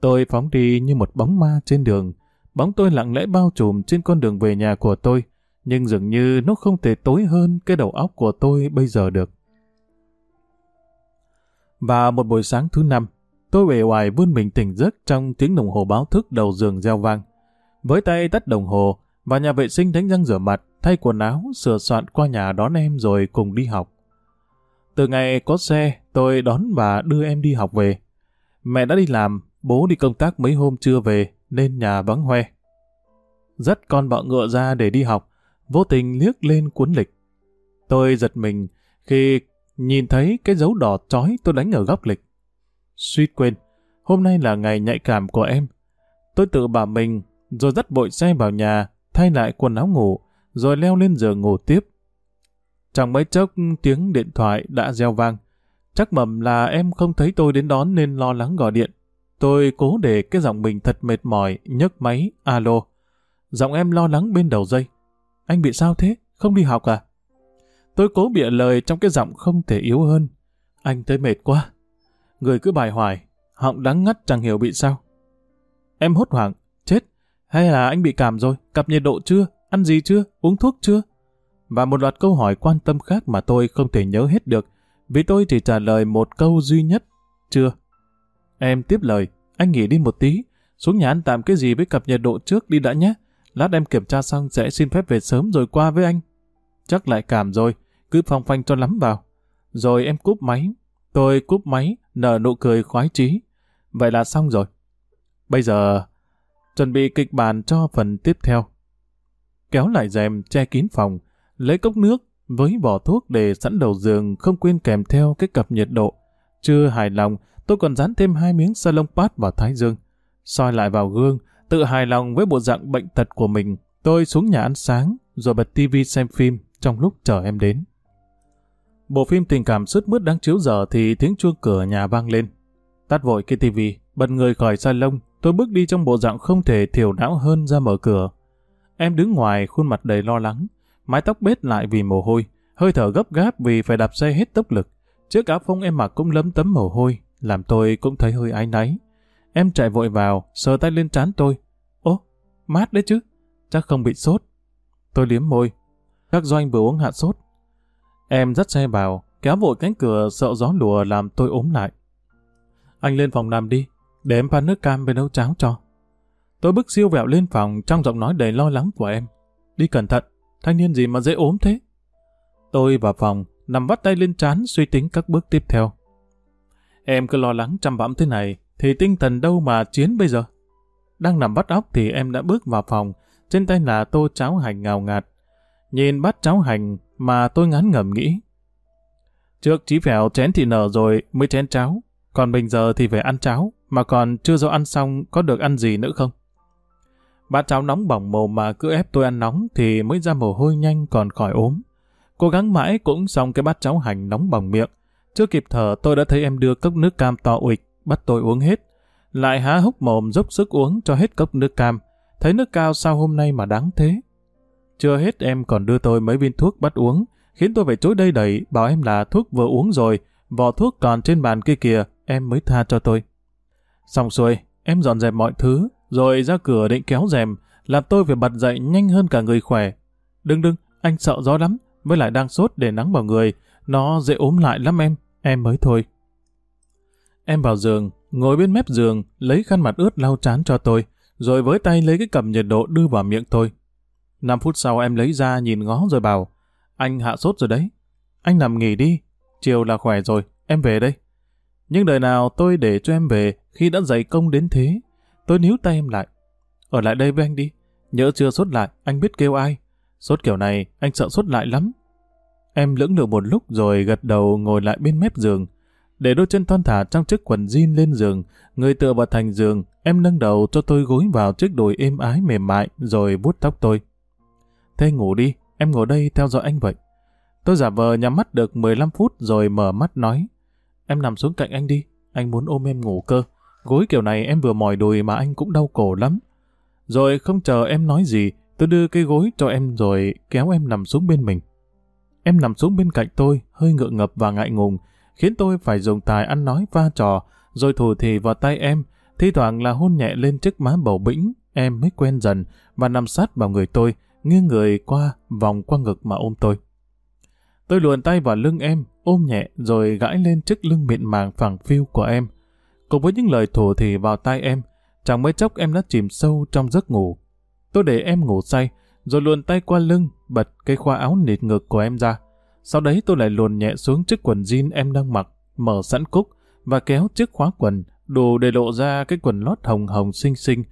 Speaker 1: Tôi phóng đi như một bóng ma trên đường. Bóng tôi lặng lẽ bao trùm trên con đường về nhà của tôi, nhưng dường như nó không thể tối hơn cái đầu óc của tôi bây giờ được. Và một buổi sáng thứ năm, tôi về ngoài vươn mình tỉnh giấc trong tiếng đồng hồ báo thức đầu giường reo vang. Với tay tắt đồng hồ, và nhà vệ sinh đánh răng rửa mặt, thay quần áo, sửa soạn qua nhà đón em rồi cùng đi học. Từ ngày có xe, tôi đón và đưa em đi học về. Mẹ đã đi làm, bố đi công tác mấy hôm chưa về, nên nhà vắng hoe. Dắt con bọ ngựa ra để đi học, vô tình liếc lên cuốn lịch. Tôi giật mình khi nhìn thấy cái dấu đỏ chói tôi đánh ở góc lịch. Suýt quên, hôm nay là ngày nhạy cảm của em. Tôi tự bảo mình, rồi dắt bội xe vào nhà, thay lại quần áo ngủ, rồi leo lên giường ngủ tiếp. Trong mấy chốc tiếng điện thoại đã reo vang. Chắc mầm là em không thấy tôi đến đón nên lo lắng gọi điện. Tôi cố để cái giọng mình thật mệt mỏi, nhấc máy, alo. Giọng em lo lắng bên đầu dây. Anh bị sao thế? Không đi học à? Tôi cố bịa lời trong cái giọng không thể yếu hơn. Anh thấy mệt quá. Người cứ bài hoài, họng đắng ngắt chẳng hiểu bị sao. Em hốt hoảng, chết. Hay là anh bị cảm rồi, cặp nhiệt độ chưa, ăn gì chưa, uống thuốc chưa? Và một loạt câu hỏi quan tâm khác mà tôi không thể nhớ hết được, vì tôi chỉ trả lời một câu duy nhất, chưa. Em tiếp lời, anh nghỉ đi một tí, xuống nhà ăn tạm cái gì với cặp nhiệt độ trước đi đã nhé, lát em kiểm tra xong sẽ xin phép về sớm rồi qua với anh. Chắc lại cảm rồi, cứ phong phanh cho lắm vào. Rồi em cúp máy, tôi cúp máy, nở nụ cười khoái chí. Vậy là xong rồi. Bây giờ, chuẩn bị kịch bản cho phần tiếp theo. Kéo lại rèm che kín phòng, lấy cốc nước với vỏ thuốc để sẵn đầu giường không quên kèm theo cái cặp nhiệt độ. Chưa hài lòng, tôi còn dán thêm hai miếng salon pad vào thái dương. soi lại vào gương, tự hài lòng với bộ dạng bệnh tật của mình, tôi xuống nhà ăn sáng, rồi bật tivi xem phim trong lúc chờ em đến. Bộ phim tình cảm sướt mướt đang chiếu giờ thì tiếng chuông cửa nhà vang lên. Tắt vội cái tivi, bật người khỏi salon, tôi bước đi trong bộ dạng không thể thiểu não hơn ra mở cửa. Em đứng ngoài khuôn mặt đầy lo lắng, mái tóc bết lại vì mồ hôi, hơi thở gấp gáp vì phải đạp xe hết tốc lực. Chiếc áo phông em mặc cũng lấm tấm mồ hôi, làm tôi cũng thấy hơi áy náy. Em chạy vội vào, sờ tay lên trán tôi. Ố, mát đấy chứ, chắc không bị sốt. Tôi liếm môi. Các doanh vừa uống hạ sốt. Em dắt xe vào, kéo vội cánh cửa sợ gió lùa làm tôi ốm lại. Anh lên phòng nằm đi, để em pha nước cam về nấu cháo cho. Tôi bước siêu vẹo lên phòng trong giọng nói đầy lo lắng của em. Đi cẩn thận, thanh niên gì mà dễ ốm thế? Tôi vào phòng, nằm vắt tay lên trán suy tính các bước tiếp theo. Em cứ lo lắng chăm bẵm thế này, thì tinh thần đâu mà chiến bây giờ? Đang nằm bắt óc thì em đã bước vào phòng, trên tay là tô cháo hành ngào ngạt. Nhìn bát cháo hành mà tôi ngán ngẩm nghĩ. Trước chí phèo chén thì nở rồi mới chén cháo, còn bây giờ thì phải ăn cháo, mà còn chưa do ăn xong có được ăn gì nữa không? Bát cháo nóng bỏng mồm mà cứ ép tôi ăn nóng thì mới ra mồ hôi nhanh còn khỏi ốm. Cố gắng mãi cũng xong cái bát cháo hành nóng bỏng miệng. Chưa kịp thở tôi đã thấy em đưa cốc nước cam to uịch, bắt tôi uống hết. Lại há hốc mồm dốc sức uống cho hết cốc nước cam. Thấy nước cao sao hôm nay mà đáng thế. Chưa hết em còn đưa tôi mấy viên thuốc bắt uống, khiến tôi phải chối đây đẩy, bảo em là thuốc vừa uống rồi, vỏ thuốc còn trên bàn kia kìa, em mới tha cho tôi. Xong xuôi, em dọn dẹp mọi thứ, rồi ra cửa định kéo rèm, làm tôi phải bật dậy nhanh hơn cả người khỏe. Đừng đừng, anh sợ gió lắm, với lại đang sốt để nắng vào người, Nó dễ ốm lại lắm em, em mới thôi. Em vào giường, ngồi bên mép giường, lấy khăn mặt ướt lau chán cho tôi, rồi với tay lấy cái cầm nhiệt độ đưa vào miệng tôi. 5 phút sau em lấy ra nhìn ngó rồi bảo, anh hạ sốt rồi đấy. Anh nằm nghỉ đi, chiều là khỏe rồi, em về đây. Nhưng đời nào tôi để cho em về khi đã dày công đến thế. Tôi níu tay em lại. Ở lại đây với anh đi. Nhớ chưa sốt lại, anh biết kêu ai. Sốt kiểu này, anh sợ sốt lại lắm. Em lưỡng lự một lúc rồi gật đầu ngồi lại bên mép giường. Để đôi chân thon thả trong chiếc quần jean lên giường, người tựa vào thành giường, em nâng đầu cho tôi gối vào chiếc đùi êm ái mềm mại rồi vuốt tóc tôi. Thế ngủ đi, em ngồi đây theo dõi anh vậy. Tôi giả vờ nhắm mắt được 15 phút rồi mở mắt nói. Em nằm xuống cạnh anh đi, anh muốn ôm em ngủ cơ. Gối kiểu này em vừa mỏi đùi mà anh cũng đau cổ lắm. Rồi không chờ em nói gì, tôi đưa cái gối cho em rồi kéo em nằm xuống bên mình. Em nằm xuống bên cạnh tôi, hơi ngượng ngập và ngại ngùng, khiến tôi phải dùng tài ăn nói va trò, rồi thủ thì vào tay em, thi thoảng là hôn nhẹ lên chiếc má bầu bĩnh, em mới quen dần và nằm sát vào người tôi, nghiêng người qua, vòng qua ngực mà ôm tôi. Tôi luồn tay vào lưng em, ôm nhẹ rồi gãi lên chiếc lưng mịn màng phẳng phiu của em. Cùng với những lời thổ thì vào tai em, chẳng mấy chốc em đã chìm sâu trong giấc ngủ. Tôi để em ngủ say, rồi luồn tay qua lưng, bật cái khoa áo nịt ngực của em ra. Sau đấy tôi lại luồn nhẹ xuống chiếc quần jean em đang mặc, mở sẵn cúc và kéo chiếc khóa quần, đủ để lộ ra cái quần lót hồng hồng xinh xinh.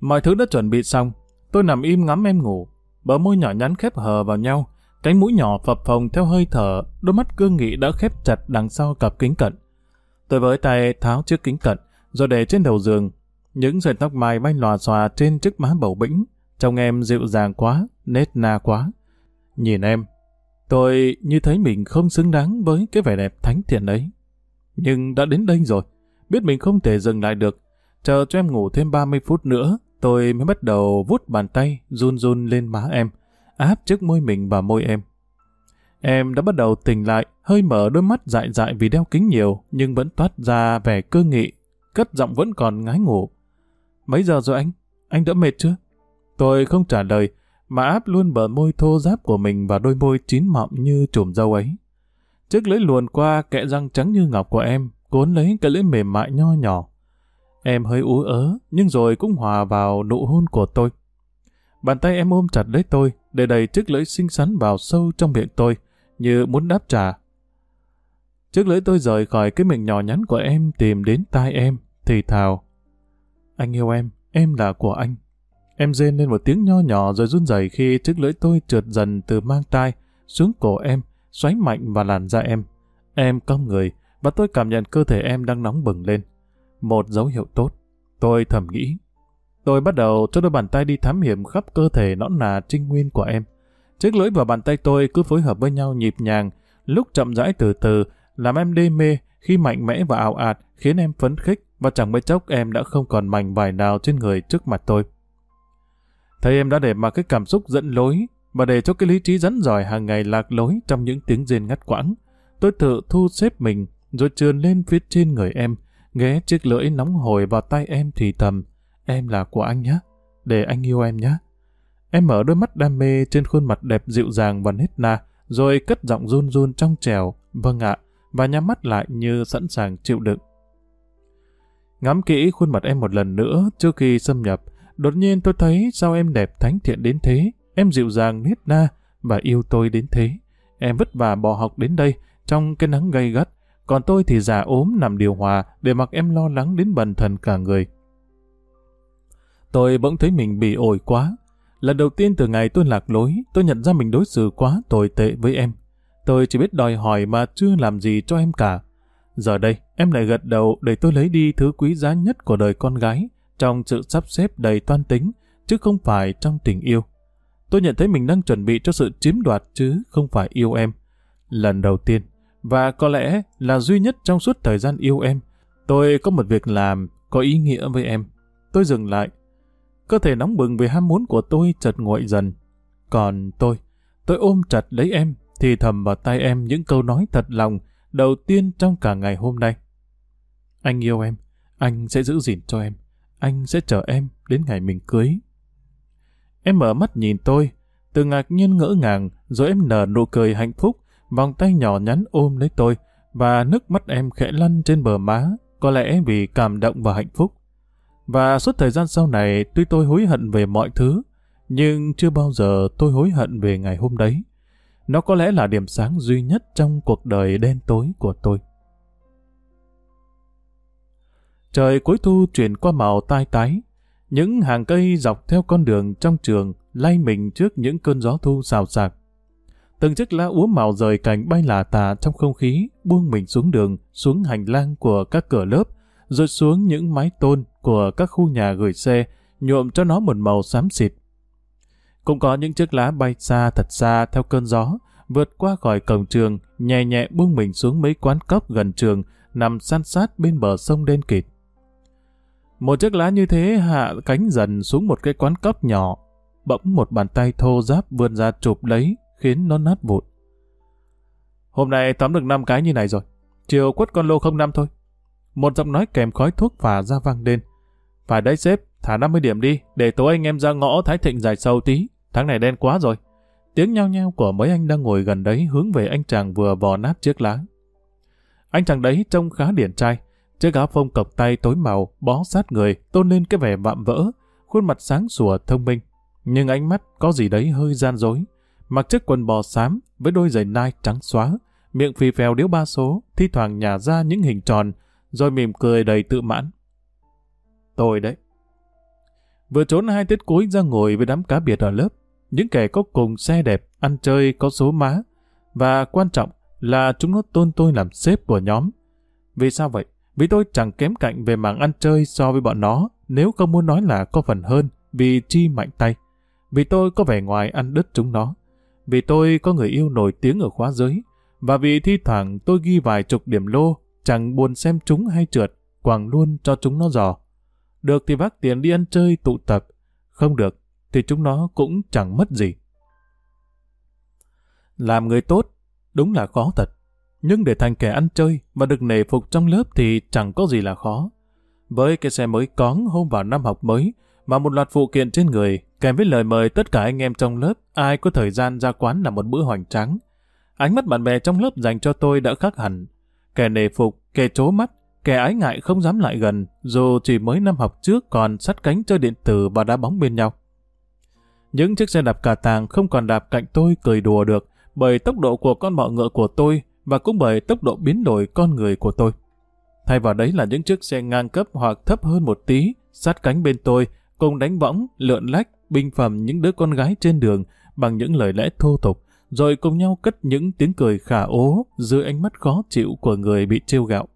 Speaker 1: Mọi thứ đã chuẩn bị xong, tôi nằm im ngắm em ngủ, bờ môi nhỏ nhắn khép hờ vào nhau, cánh mũi nhỏ phập phồng theo hơi thở, đôi mắt cương nghị đã khép chặt đằng sau cặp kính cận. Tôi với tay tháo chiếc kính cận, rồi để trên đầu giường. Những sợi tóc mai bay lòa xòa trên chiếc má bầu bĩnh, trông em dịu dàng quá, nết na quá. Nhìn em, tôi như thấy mình không xứng đáng với cái vẻ đẹp thánh thiện ấy. Nhưng đã đến đây rồi, biết mình không thể dừng lại được. Chờ cho em ngủ thêm 30 phút nữa, tôi mới bắt đầu vút bàn tay, run run lên má em, áp trước môi mình và môi em. Em đã bắt đầu tỉnh lại, hơi mở đôi mắt dại dại vì đeo kính nhiều, nhưng vẫn toát ra vẻ cơ nghị, cất giọng vẫn còn ngái ngủ. Mấy giờ rồi anh? Anh đỡ mệt chưa? Tôi không trả lời, mà áp luôn bờ môi thô giáp của mình vào đôi môi chín mọng như chùm dâu ấy. Chiếc lưỡi luồn qua kẽ răng trắng như ngọc của em, cuốn lấy cái lưỡi mềm mại nho nhỏ. Em hơi ú ớ, nhưng rồi cũng hòa vào nụ hôn của tôi. Bàn tay em ôm chặt lấy tôi, để đầy chiếc lưỡi xinh xắn vào sâu trong miệng tôi, như muốn đáp trả. trước lưỡi tôi rời khỏi cái miệng nhỏ nhắn của em tìm đến tai em, thì thào. Anh yêu em, em là của anh. Em rên lên một tiếng nho nhỏ rồi run rẩy khi chiếc lưỡi tôi trượt dần từ mang tai xuống cổ em, xoáy mạnh vào làn da em. Em cong người và tôi cảm nhận cơ thể em đang nóng bừng lên. Một dấu hiệu tốt. Tôi thầm nghĩ. Tôi bắt đầu cho đôi bàn tay đi thám hiểm khắp cơ thể nõn nà trinh nguyên của em. Chiếc lưỡi và bàn tay tôi cứ phối hợp với nhau nhịp nhàng, lúc chậm rãi từ từ, làm em đê mê, khi mạnh mẽ và ảo ạt, khiến em phấn khích và chẳng mấy chốc em đã không còn mảnh vải nào trên người trước mặt tôi. Thấy em đã để mặc cái cảm xúc dẫn lối và để cho cái lý trí rắn giỏi hàng ngày lạc lối trong những tiếng rên ngắt quãng. Tôi tự thu xếp mình rồi trườn lên phía trên người em, ghé chiếc lưỡi nóng hổi vào tay em thì thầm. Em là của anh nhé, để anh yêu em nhé. Em mở đôi mắt đam mê trên khuôn mặt đẹp dịu dàng và nết na, rồi cất giọng run run trong trèo, vâng ạ, và nhắm mắt lại như sẵn sàng chịu đựng. Ngắm kỹ khuôn mặt em một lần nữa trước khi xâm nhập, đột nhiên tôi thấy sao em đẹp thánh thiện đến thế, em dịu dàng nết na và yêu tôi đến thế. Em vất vả bỏ học đến đây trong cái nắng gay gắt, còn tôi thì già ốm nằm điều hòa để mặc em lo lắng đến bần thần cả người. Tôi bỗng thấy mình bị ổi quá. Lần đầu tiên từ ngày tôi lạc lối, tôi nhận ra mình đối xử quá tồi tệ với em. Tôi chỉ biết đòi hỏi mà chưa làm gì cho em cả. Giờ đây, em lại gật đầu để tôi lấy đi thứ quý giá nhất của đời con gái, trong sự sắp xếp đầy toan tính, chứ không phải trong tình yêu. Tôi nhận thấy mình đang chuẩn bị cho sự chiếm đoạt chứ không phải yêu em. Lần đầu tiên, và có lẽ là duy nhất trong suốt thời gian yêu em, tôi có một việc làm có ý nghĩa với em. Tôi dừng lại. Cơ thể nóng bừng vì ham muốn của tôi chợt nguội dần. Còn tôi, tôi ôm chặt lấy em, thì thầm vào tay em những câu nói thật lòng đầu tiên trong cả ngày hôm nay. Anh yêu em, anh sẽ giữ gìn cho em, anh sẽ chờ em đến ngày mình cưới. Em mở mắt nhìn tôi, từ ngạc nhiên ngỡ ngàng, rồi em nở nụ cười hạnh phúc vòng tay nhỏ nhắn ôm lấy tôi, và nước mắt em khẽ lăn trên bờ má, có lẽ vì cảm động và hạnh phúc. Và suốt thời gian sau này, tuy tôi hối hận về mọi thứ, nhưng chưa bao giờ tôi hối hận về ngày hôm đấy. Nó có lẽ là điểm sáng duy nhất trong cuộc đời đen tối của tôi. Trời cuối thu chuyển qua màu tai tái. Những hàng cây dọc theo con đường trong trường lay mình trước những cơn gió thu xào xạc. Từng chiếc lá úa màu rời cành bay lả tà trong không khí, buông mình xuống đường, xuống hành lang của các cửa lớp, rồi xuống những mái tôn của các khu nhà gửi xe, nhuộm cho nó một màu xám xịt. Cũng có những chiếc lá bay xa thật xa theo cơn gió, vượt qua khỏi cổng trường, nhẹ nhẹ buông mình xuống mấy quán cốc gần trường, nằm san sát bên bờ sông đen kịt. Một chiếc lá như thế hạ cánh dần xuống một cái quán cốc nhỏ, bỗng một bàn tay thô giáp vươn ra chụp lấy, khiến nó nát vụn. Hôm nay tóm được 5 cái như này rồi, chiều quất con lô không năm thôi. Một giọng nói kèm khói thuốc phà ra vang lên. Phải đấy sếp, thả 50 điểm đi, để tối anh em ra ngõ Thái Thịnh dài sâu tí, tháng này đen quá rồi. Tiếng nhao nhao của mấy anh đang ngồi gần đấy hướng về anh chàng vừa vò nát chiếc lá. Anh chàng đấy trông khá điển trai, chiếc áo phông cộc tay tối màu, bó sát người, tôn lên cái vẻ vạm vỡ, khuôn mặt sáng sủa thông minh. Nhưng ánh mắt có gì đấy hơi gian dối. Mặc chiếc quần bò xám với đôi giày nai trắng xóa, miệng phì phèo điếu ba số, thi thoảng nhả ra những hình tròn, rồi mỉm cười đầy tự mãn. Tôi đấy. Vừa trốn hai tiết cuối ra ngồi với đám cá biệt ở lớp, những kẻ có cùng xe đẹp, ăn chơi có số má, và quan trọng là chúng nó tôn tôi làm sếp của nhóm. Vì sao vậy? Vì tôi chẳng kém cạnh về mảng ăn chơi so với bọn nó, nếu không muốn nói là có phần hơn, vì chi mạnh tay. Vì tôi có vẻ ngoài ăn đứt chúng nó. Vì tôi có người yêu nổi tiếng ở khóa giới. Và vì thi thoảng tôi ghi vài chục điểm lô, chẳng buồn xem chúng hay trượt, quàng luôn cho chúng nó dò. Được thì vác tiền đi ăn chơi tụ tập, không được thì chúng nó cũng chẳng mất gì. Làm người tốt, đúng là khó thật. Nhưng để thành kẻ ăn chơi và được nể phục trong lớp thì chẳng có gì là khó. Với cái xe mới cóng hôm vào năm học mới và một loạt phụ kiện trên người kèm với lời mời tất cả anh em trong lớp ai có thời gian ra quán là một bữa hoành tráng. Ánh mắt bạn bè trong lớp dành cho tôi đã khác hẳn. Kẻ nề phục, kẻ trố mắt, kẻ ái ngại không dám lại gần dù chỉ mới năm học trước còn sắt cánh chơi điện tử và đá bóng bên nhau. Những chiếc xe đạp cà tàng không còn đạp cạnh tôi cười đùa được bởi tốc độ của con bọ ngựa của tôi và cũng bởi tốc độ biến đổi con người của tôi. Thay vào đấy là những chiếc xe ngang cấp hoặc thấp hơn một tí, sát cánh bên tôi, cùng đánh võng, lượn lách, binh phẩm những đứa con gái trên đường bằng những lời lẽ thô tục, rồi cùng nhau cất những tiếng cười khả ố dưới ánh mắt khó chịu của người bị trêu gạo.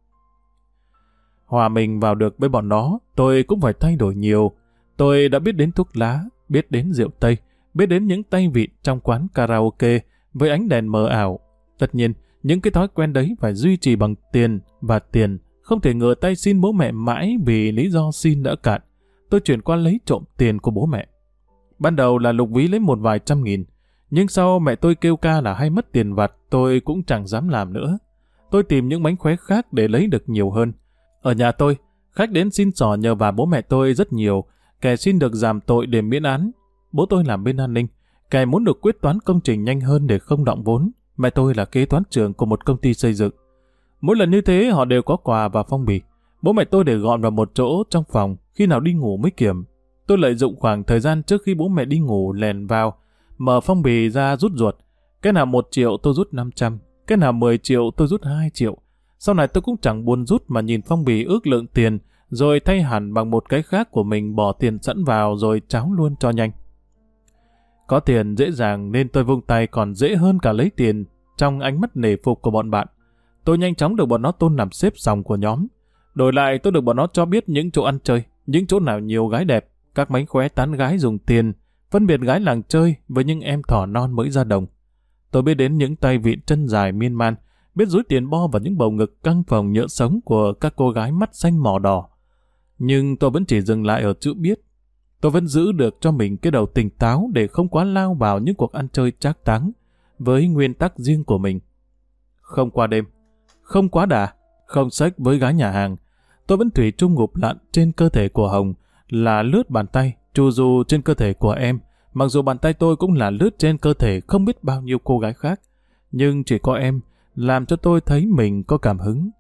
Speaker 1: Hòa mình vào được với bọn nó, tôi cũng phải thay đổi nhiều. Tôi đã biết đến thuốc lá, biết đến rượu Tây, biết đến những tay vịt trong quán karaoke với ánh đèn mờ ảo. Tất nhiên, những cái thói quen đấy phải duy trì bằng tiền và tiền, không thể ngửa tay xin bố mẹ mãi vì lý do xin đã cạn. Tôi chuyển qua lấy trộm tiền của bố mẹ. Ban đầu là lục ví lấy một vài trăm nghìn, nhưng sau mẹ tôi kêu ca là hay mất tiền vặt, tôi cũng chẳng dám làm nữa. Tôi tìm những mánh khóe khác để lấy được nhiều hơn. Ở nhà tôi, khách đến xin sò nhờ vào bố mẹ tôi rất nhiều, kẻ xin được giảm tội để miễn án. Bố tôi làm bên an ninh, kẻ muốn được quyết toán công trình nhanh hơn để không động vốn. Mẹ tôi là kế toán trưởng của một công ty xây dựng. Mỗi lần như thế họ đều có quà và phong bì. Bố mẹ tôi để gọn vào một chỗ trong phòng, khi nào đi ngủ mới kiểm. Tôi lợi dụng khoảng thời gian trước khi bố mẹ đi ngủ lèn vào, mở phong bì ra rút ruột. Cái nào một triệu tôi rút 500, cái nào 10 triệu tôi rút 2 triệu. Sau này tôi cũng chẳng buồn rút mà nhìn phong bì ước lượng tiền, rồi thay hẳn bằng một cái khác của mình bỏ tiền sẵn vào rồi cháo luôn cho nhanh. Có tiền dễ dàng nên tôi vung tay còn dễ hơn cả lấy tiền trong ánh mắt nể phục của bọn bạn. Tôi nhanh chóng được bọn nó tôn làm xếp dòng của nhóm. Đổi lại tôi được bọn nó cho biết những chỗ ăn chơi, những chỗ nào nhiều gái đẹp, các mánh khóe tán gái dùng tiền, phân biệt gái làng chơi với những em thỏ non mới ra đồng. Tôi biết đến những tay vịn chân dài miên man, biết rúi tiền bo vào những bầu ngực căng phồng nhựa sống của các cô gái mắt xanh mỏ đỏ. Nhưng tôi vẫn chỉ dừng lại ở chữ biết. Tôi vẫn giữ được cho mình cái đầu tỉnh táo để không quá lao vào những cuộc ăn chơi trác táng với nguyên tắc riêng của mình. Không qua đêm, không quá đà, không sách với gái nhà hàng. Tôi vẫn thủy chung ngụp lặn trên cơ thể của Hồng là lướt bàn tay, chu du trên cơ thể của em, mặc dù bàn tay tôi cũng là lướt trên cơ thể không biết bao nhiêu cô gái khác. nhưng chỉ có em làm cho tôi thấy mình có cảm hứng.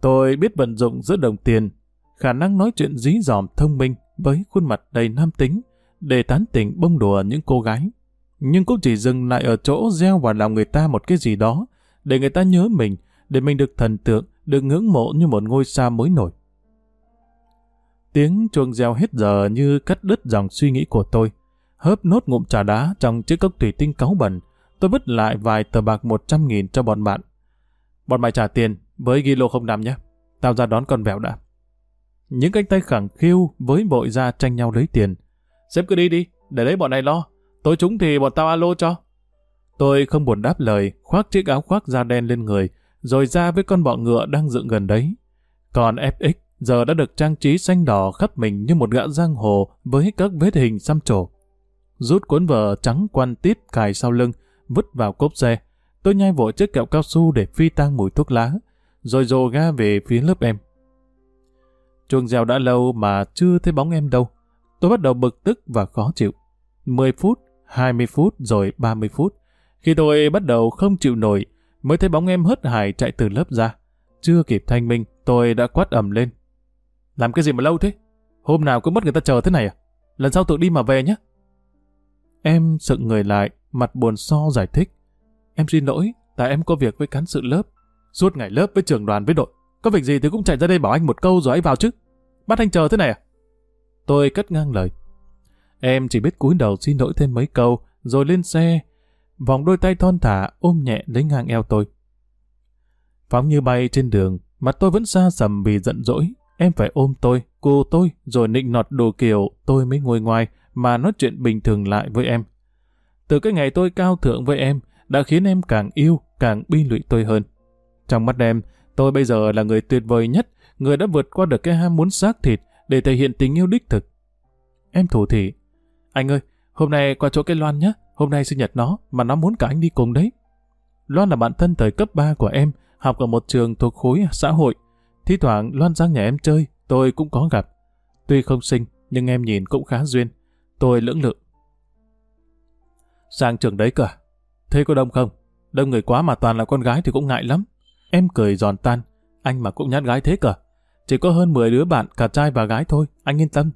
Speaker 1: Tôi biết vận dụng giữa đồng tiền, khả năng nói chuyện dí dỏm thông minh với khuôn mặt đầy nam tính để tán tỉnh bông đùa những cô gái. Nhưng cũng chỉ dừng lại ở chỗ gieo vào lòng người ta một cái gì đó để người ta nhớ mình, để mình được thần tượng, được ngưỡng mộ như một ngôi sao mới nổi. Tiếng chuông reo hết giờ như cắt đứt dòng suy nghĩ của tôi. Hớp nốt ngụm trà đá trong chiếc cốc thủy tinh cáu bẩn, tôi vứt lại vài tờ bạc 100 nghìn cho bọn bạn. Bọn mày trả tiền với ghi lô không nằm nhé. Tao ra đón con vẹo đã. Những cánh tay khẳng khiu với vội ra tranh nhau lấy tiền. Sếp cứ đi đi, để lấy bọn này lo. Tối chúng thì bọn tao alo cho. Tôi không buồn đáp lời, khoác chiếc áo khoác da đen lên người, rồi ra với con bọ ngựa đang dựng gần đấy. Còn FX giờ đã được trang trí xanh đỏ khắp mình như một gã giang hồ với các vết hình xăm trổ. Rút cuốn vở trắng quan tít cài sau lưng, vứt vào cốp xe. Tôi nhai vội chiếc kẹo cao su để phi tang mùi thuốc lá, rồi rồ ga về phía lớp em. Chuông reo đã lâu mà chưa thấy bóng em đâu. Tôi bắt đầu bực tức và khó chịu. 10 phút, 20 phút rồi 30 phút. Khi tôi bắt đầu không chịu nổi, mới thấy bóng em hớt hải chạy từ lớp ra. Chưa kịp thanh minh, tôi đã quát ầm lên. Làm cái gì mà lâu thế? Hôm nào cũng mất người ta chờ thế này à? Lần sau tự đi mà về nhé. Em sững người lại, mặt buồn so giải thích. Em xin lỗi, tại em có việc với cán sự lớp. Suốt ngày lớp với trường đoàn với đội. Có việc gì thì cũng chạy ra đây bảo anh một câu rồi anh vào chứ. Bắt anh chờ thế này à? Tôi cất ngang lời. Em chỉ biết cúi đầu xin lỗi thêm mấy câu, rồi lên xe, vòng đôi tay thon thả ôm nhẹ lấy ngang eo tôi. Phóng như bay trên đường, mặt tôi vẫn xa sầm vì giận dỗi. Em phải ôm tôi, cô tôi, rồi nịnh nọt đồ kiểu tôi mới ngồi ngoài mà nói chuyện bình thường lại với em. Từ cái ngày tôi cao thượng với em, đã khiến em càng yêu, càng bi lụy tôi hơn. Trong mắt em, tôi bây giờ là người tuyệt vời nhất, người đã vượt qua được cái ham muốn xác thịt để thể hiện tình yêu đích thực. Em thủ thị, anh ơi, hôm nay qua chỗ cái Loan nhé, hôm nay sinh nhật nó, mà nó muốn cả anh đi cùng đấy. Loan là bạn thân thời cấp 3 của em, học ở một trường thuộc khối xã hội. Thi thoảng Loan sang nhà em chơi, tôi cũng có gặp. Tuy không xinh nhưng em nhìn cũng khá duyên. Tôi lưỡng lự. Sang trường đấy cơ. Thế có đông không? Đông người quá mà toàn là con gái thì cũng ngại lắm. Em cười giòn tan. Anh mà cũng nhát gái thế cơ. Chỉ có hơn 10 đứa bạn, cả trai và gái thôi. Anh yên tâm.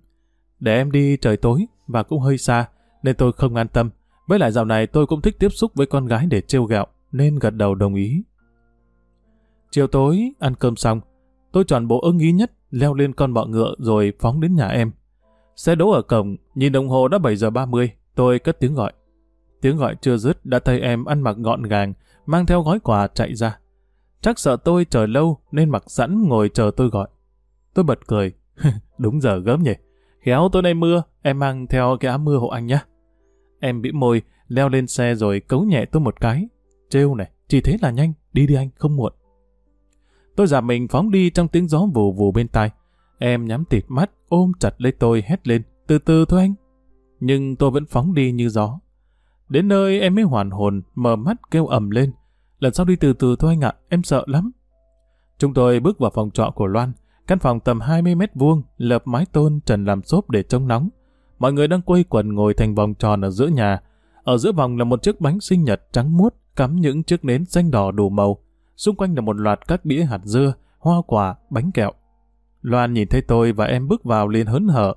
Speaker 1: Để em đi trời tối và cũng hơi xa, nên tôi không an tâm. Với lại dạo này tôi cũng thích tiếp xúc với con gái để trêu ghẹo, nên gật đầu đồng ý. Chiều tối, ăn cơm xong, tôi chọn bộ ưng ý nhất, leo lên con bọ ngựa rồi phóng đến nhà em. Xe đỗ ở cổng, nhìn đồng hồ đã 7 giờ 30, tôi cất tiếng gọi. Tiếng gọi chưa dứt đã thấy em ăn mặc gọn gàng, mang theo gói quà chạy ra. Chắc sợ tôi chờ lâu nên mặc sẵn ngồi chờ tôi gọi. Tôi bật cười. Đúng giờ gớm nhỉ. Khéo tối nay mưa, em mang theo cái áo mưa hộ anh nhé. Em bĩu môi, leo lên xe rồi cấu nhẹ tôi một cái. Trêu này, chỉ thế là nhanh, đi đi anh, không muộn. Tôi giả mình phóng đi trong tiếng gió vù vù bên tai. Em nhắm tịt mắt, ôm chặt lấy tôi hét lên, từ từ thôi anh. Nhưng tôi vẫn phóng đi như gió. Đến nơi em mới hoàn hồn, mở mắt kêu ầm lên. Lần sau đi từ từ thôi anh ạ, em sợ lắm. Chúng tôi bước vào phòng trọ của Loan. Căn phòng tầm 20 mét vuông, lợp mái tôn trần làm xốp để chống nóng. Mọi người đang quây quần ngồi thành vòng tròn ở giữa nhà. Ở giữa vòng là một chiếc bánh sinh nhật trắng muốt, cắm những chiếc nến xanh đỏ đủ màu. Xung quanh là một loạt các đĩa hạt dưa, hoa quả, bánh kẹo. Loan nhìn thấy tôi và em bước vào liền hớn hở.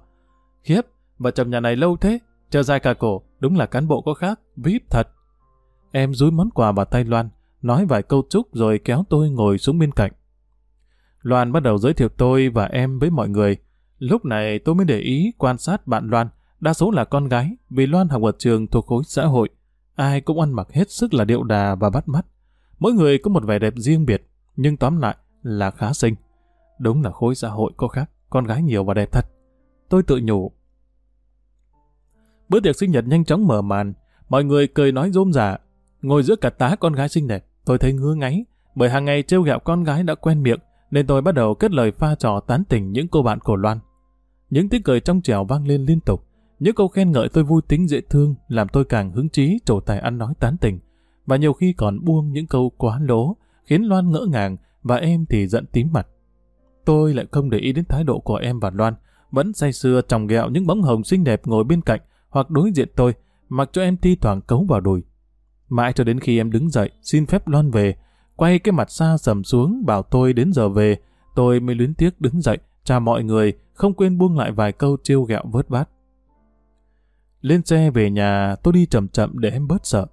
Speaker 1: Khiếp, vợ chồng nhà này lâu thế, chờ dài cả cổ, đúng là cán bộ có khác, VIP thật. Em dúi món quà vào tay Loan, nói vài câu chúc rồi kéo tôi ngồi xuống bên cạnh. Loan bắt đầu giới thiệu tôi và em với mọi người. Lúc này tôi mới để ý quan sát bạn Loan, đa số là con gái, vì Loan học ở trường thuộc khối xã hội. Ai cũng ăn mặc hết sức là điệu đà và bắt mắt. Mỗi người có một vẻ đẹp riêng biệt, nhưng tóm lại là khá xinh. Đúng là khối xã hội có khác, con gái nhiều và đẹp thật. Tôi tự nhủ. Bữa tiệc sinh nhật nhanh chóng mở màn, mọi người cười nói rôm rả. Ngồi giữa cả tá con gái xinh đẹp, tôi thấy ngứa ngáy, bởi hàng ngày trêu ghẹo con gái đã quen miệng, nên tôi bắt đầu kết lời pha trò tán tỉnh những cô bạn của Loan. Những tiếng cười trong trẻo vang lên liên tục, những câu khen ngợi tôi vui tính dễ thương làm tôi càng hứng chí trổ tài ăn nói tán tỉnh, và nhiều khi còn buông những câu quá lố, khiến Loan ngỡ ngàng và em thì giận tím mặt. Tôi lại không để ý đến thái độ của em và Loan, vẫn say sưa tròng ghẹo những bóng hồng xinh đẹp ngồi bên cạnh hoặc đối diện tôi, mặc cho em thi thoảng cấu vào đùi. Mãi cho đến khi em đứng dậy, xin phép loan về, quay cái mặt xa sầm xuống bảo tôi đến giờ về, tôi mới luyến tiếc đứng dậy, chào mọi người, không quên buông lại vài câu chiêu gẹo vớt vát. Lên xe về nhà, tôi đi chậm chậm để em bớt sợ.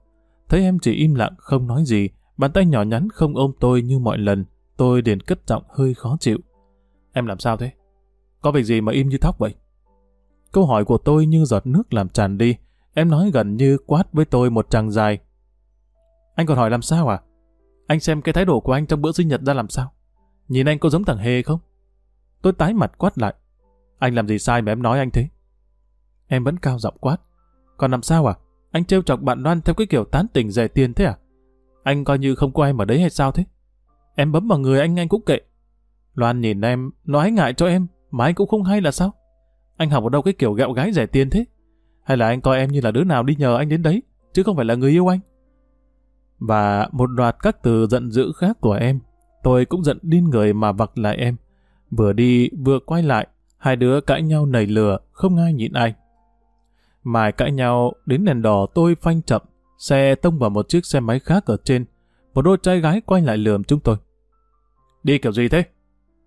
Speaker 1: Thấy em chỉ im lặng, không nói gì, bàn tay nhỏ nhắn không ôm tôi như mọi lần, tôi liền cất giọng hơi khó chịu. Em làm sao thế? Có việc gì mà im như thóc vậy? Câu hỏi của tôi như giọt nước làm tràn đi, em nói gần như quát với tôi một tràng dài. Anh còn hỏi làm sao à? Anh xem cái thái độ của anh trong bữa sinh nhật ra làm sao? Nhìn anh có giống thằng Hề không? Tôi tái mặt quát lại. Anh làm gì sai mà em nói anh thế? Em vẫn cao giọng quát. Còn làm sao à? Anh trêu chọc bạn Loan theo cái kiểu tán tỉnh rẻ tiền thế à? Anh coi như không có em ở đấy hay sao thế? Em bấm vào người anh anh cũng kệ. Loan nhìn em, nói ngại cho em, mà anh cũng không hay là sao? Anh học ở đâu cái kiểu gạo gái rẻ tiền thế? Hay là anh coi em như là đứa nào đi nhờ anh đến đấy, chứ không phải là người yêu anh? Và một loạt các từ giận dữ khác của em, tôi cũng giận điên người mà vặc lại em. Vừa đi vừa quay lại, hai đứa cãi nhau nảy lửa, không ai nhịn ai. Mài cãi nhau, đến đèn đỏ tôi phanh chậm, xe tông vào một chiếc xe máy khác ở trên. Một đôi trai gái quay lại lườm chúng tôi. Đi kiểu gì thế?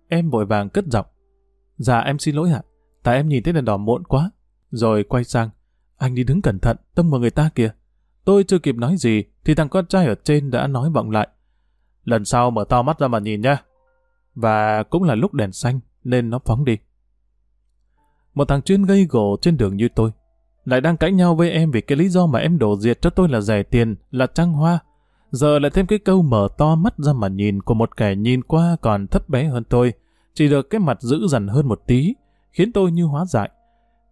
Speaker 1: Em vội vàng cất giọng. Dạ em xin lỗi ạ, tại em nhìn thấy đèn đỏ muộn quá. Rồi quay sang, anh đi đứng cẩn thận, tông vào người ta kìa. Tôi chưa kịp nói gì, thì thằng con trai ở trên đã nói vọng lại. Lần sau mở to mắt ra mà nhìn nha. Và cũng là lúc đèn xanh, nên nó phóng đi. Một thằng chuyên gây gỗ trên đường như tôi, lại đang cãi nhau với em vì cái lý do mà em đổ diệt cho tôi là rẻ tiền, là trăng hoa. Giờ lại thêm cái câu mở to mắt ra mà nhìn của một kẻ nhìn qua còn thấp bé hơn tôi, chỉ được cái mặt dữ dằn hơn một tí, khiến tôi như hóa dại.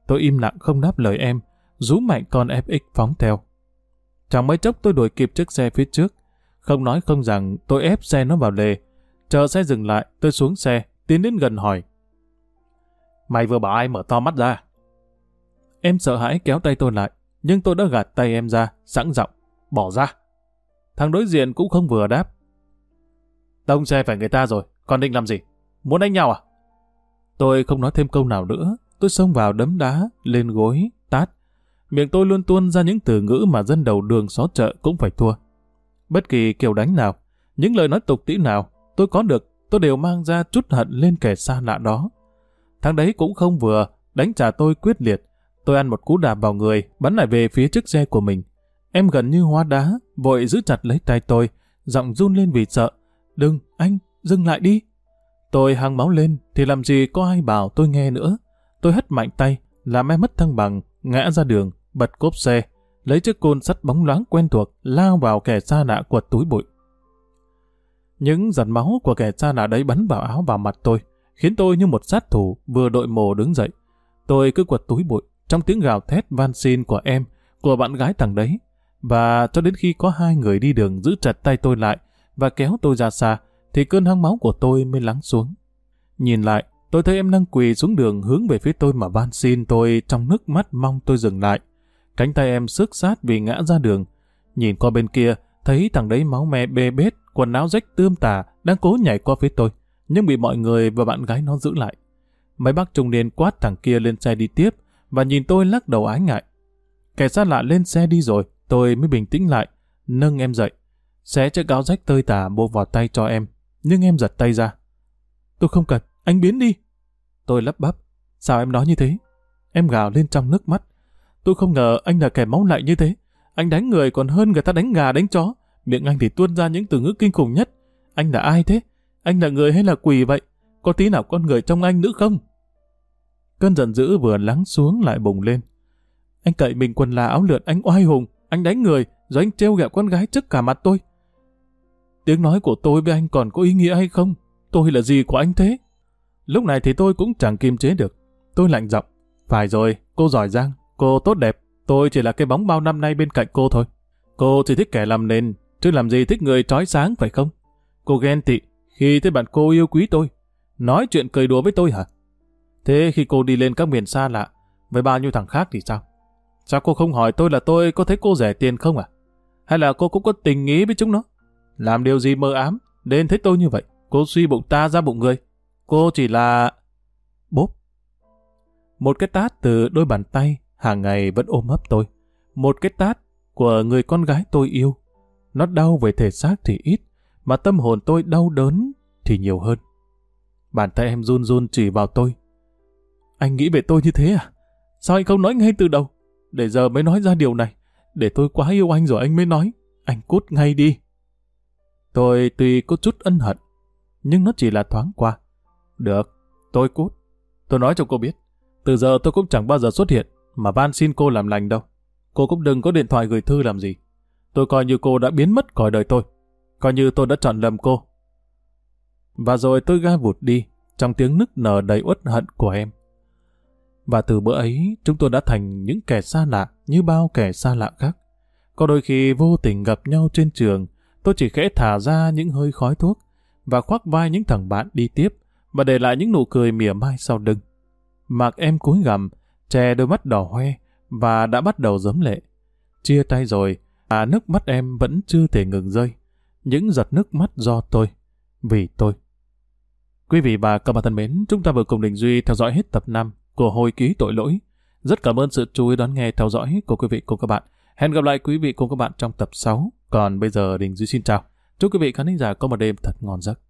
Speaker 1: Tôi im lặng không đáp lời em, rú mạnh con FX phóng theo. Chẳng mấy chốc tôi đuổi kịp chiếc xe phía trước. Không nói không rằng tôi ép xe nó vào lề. Chờ xe dừng lại, tôi xuống xe, tiến đến gần hỏi. Mày vừa bảo ai mở to mắt ra? Em sợ hãi kéo tay tôi lại, nhưng tôi đã gạt tay em ra, sẵn giọng, bỏ ra. Thằng đối diện cũng không vừa đáp. Tông xe phải người ta rồi, còn định làm gì? Muốn đánh nhau à? Tôi không nói thêm câu nào nữa, tôi xông vào đấm đá, lên gối, tát. Miệng tôi luôn tuôn ra những từ ngữ mà dân đầu đường xó chợ cũng phải thua. Bất kỳ kiểu đánh nào, những lời nói tục tĩ nào, tôi có được, tôi đều mang ra chút hận lên kẻ xa lạ đó. Thằng đấy cũng không vừa, đánh trả tôi quyết liệt. Tôi ăn một cú đạp vào người, bắn lại về phía chiếc xe của mình. Em gần như hóa đá, vội giữ chặt lấy tay tôi, giọng run lên vì sợ. Đừng, anh, dừng lại đi. Tôi hăng máu lên, thì làm gì có ai bảo tôi nghe nữa. Tôi hất mạnh tay, làm em mất thăng bằng, ngã ra đường, bật cốp xe, lấy chiếc côn sắt bóng loáng quen thuộc, lao vào kẻ xa lạ quật túi bụi. Những giọt máu của kẻ xa lạ đấy bắn vào áo vào mặt tôi, khiến tôi như một sát thủ vừa đội mồ đứng dậy. Tôi cứ quật túi bụi, trong tiếng gào thét van xin của em, của bạn gái thằng đấy, và cho đến khi có hai người đi đường giữ chặt tay tôi lại và kéo tôi ra xa, thì cơn hăng máu của tôi mới lắng xuống. Nhìn lại, tôi thấy em đang quỳ xuống đường hướng về phía tôi mà van xin tôi trong nước mắt mong tôi dừng lại. Cánh tay em sức sát vì ngã ra đường. Nhìn qua bên kia, thấy thằng đấy máu me bê bết, quần áo rách tươm tà, đang cố nhảy qua phía tôi, nhưng bị mọi người và bạn gái nó giữ lại. Mấy bác trung niên quát thằng kia lên xe đi tiếp, và nhìn tôi lắc đầu ái ngại. Kẻ xa lạ lên xe đi rồi, tôi mới bình tĩnh lại, nâng em dậy. Xé chiếc áo rách tơi tả bộ vào tay cho em, nhưng em giật tay ra. Tôi không cần, anh biến đi. Tôi lắp bắp, sao em nói như thế? Em gào lên trong nước mắt. Tôi không ngờ anh là kẻ máu lạnh như thế. Anh đánh người còn hơn người ta đánh gà đánh chó. Miệng anh thì tuôn ra những từ ngữ kinh khủng nhất. Anh là ai thế? Anh là người hay là quỷ vậy? Có tí nào con người trong anh nữa không? Cơn giận dữ vừa lắng xuống lại bùng lên. Anh cậy mình quần là áo lượt anh oai hùng, anh đánh người, rồi anh treo gẹo con gái trước cả mặt tôi. Tiếng nói của tôi với anh còn có ý nghĩa hay không? Tôi là gì của anh thế? Lúc này thì tôi cũng chẳng kiềm chế được. Tôi lạnh giọng. Phải rồi, cô giỏi giang, cô tốt đẹp. Tôi chỉ là cái bóng bao năm nay bên cạnh cô thôi. Cô chỉ thích kẻ làm nền, chứ làm gì thích người trói sáng phải không? Cô ghen tị khi thấy bạn cô yêu quý tôi. Nói chuyện cười đùa với tôi hả? Thế khi cô đi lên các miền xa lạ, với bao nhiêu thằng khác thì sao? Sao cô không hỏi tôi là tôi có thấy cô rẻ tiền không à? Hay là cô cũng có tình ý với chúng nó? Làm điều gì mơ ám, nên thấy tôi như vậy. Cô suy bụng ta ra bụng người. Cô chỉ là... Bốp. Một cái tát từ đôi bàn tay hàng ngày vẫn ôm ấp tôi. Một cái tát của người con gái tôi yêu Nó đau về thể xác thì ít, mà tâm hồn tôi đau đớn thì nhiều hơn. Bàn tay em run run chỉ vào tôi. Anh nghĩ về tôi như thế à? Sao anh không nói ngay từ đầu? Để giờ mới nói ra điều này. Để tôi quá yêu anh rồi anh mới nói. Anh cút ngay đi. Tôi tuy có chút ân hận, nhưng nó chỉ là thoáng qua. Được, tôi cút. Tôi nói cho cô biết. Từ giờ tôi cũng chẳng bao giờ xuất hiện, mà van xin cô làm lành đâu. Cô cũng đừng có điện thoại gửi thư làm gì. Tôi coi như cô đã biến mất khỏi đời tôi. Coi như tôi đã chọn lầm cô. Và rồi tôi ga vụt đi, trong tiếng nức nở đầy uất hận của em. Và từ bữa ấy, chúng tôi đã thành những kẻ xa lạ như bao kẻ xa lạ khác. Có đôi khi vô tình gặp nhau trên trường, tôi chỉ khẽ thả ra những hơi khói thuốc và khoác vai những thằng bạn đi tiếp và để lại những nụ cười mỉa mai sau lưng. Mạc em cúi gằm, che đôi mắt đỏ hoe và đã bắt đầu giấm lệ. Chia tay rồi, à nước mắt em vẫn chưa thể ngừng rơi. Những giọt nước mắt do tôi, vì tôi. Quý vị và các bạn thân mến, chúng ta vừa cùng Đình Duy theo dõi hết tập 5 của Hồi ký tội lỗi. Rất cảm ơn sự chú ý đón nghe theo dõi của quý vị cùng các bạn. Hẹn gặp lại quý vị cùng các bạn trong tập 6. Còn bây giờ Đình Duy xin chào. Chúc quý vị khán giả có một đêm thật ngon giấc.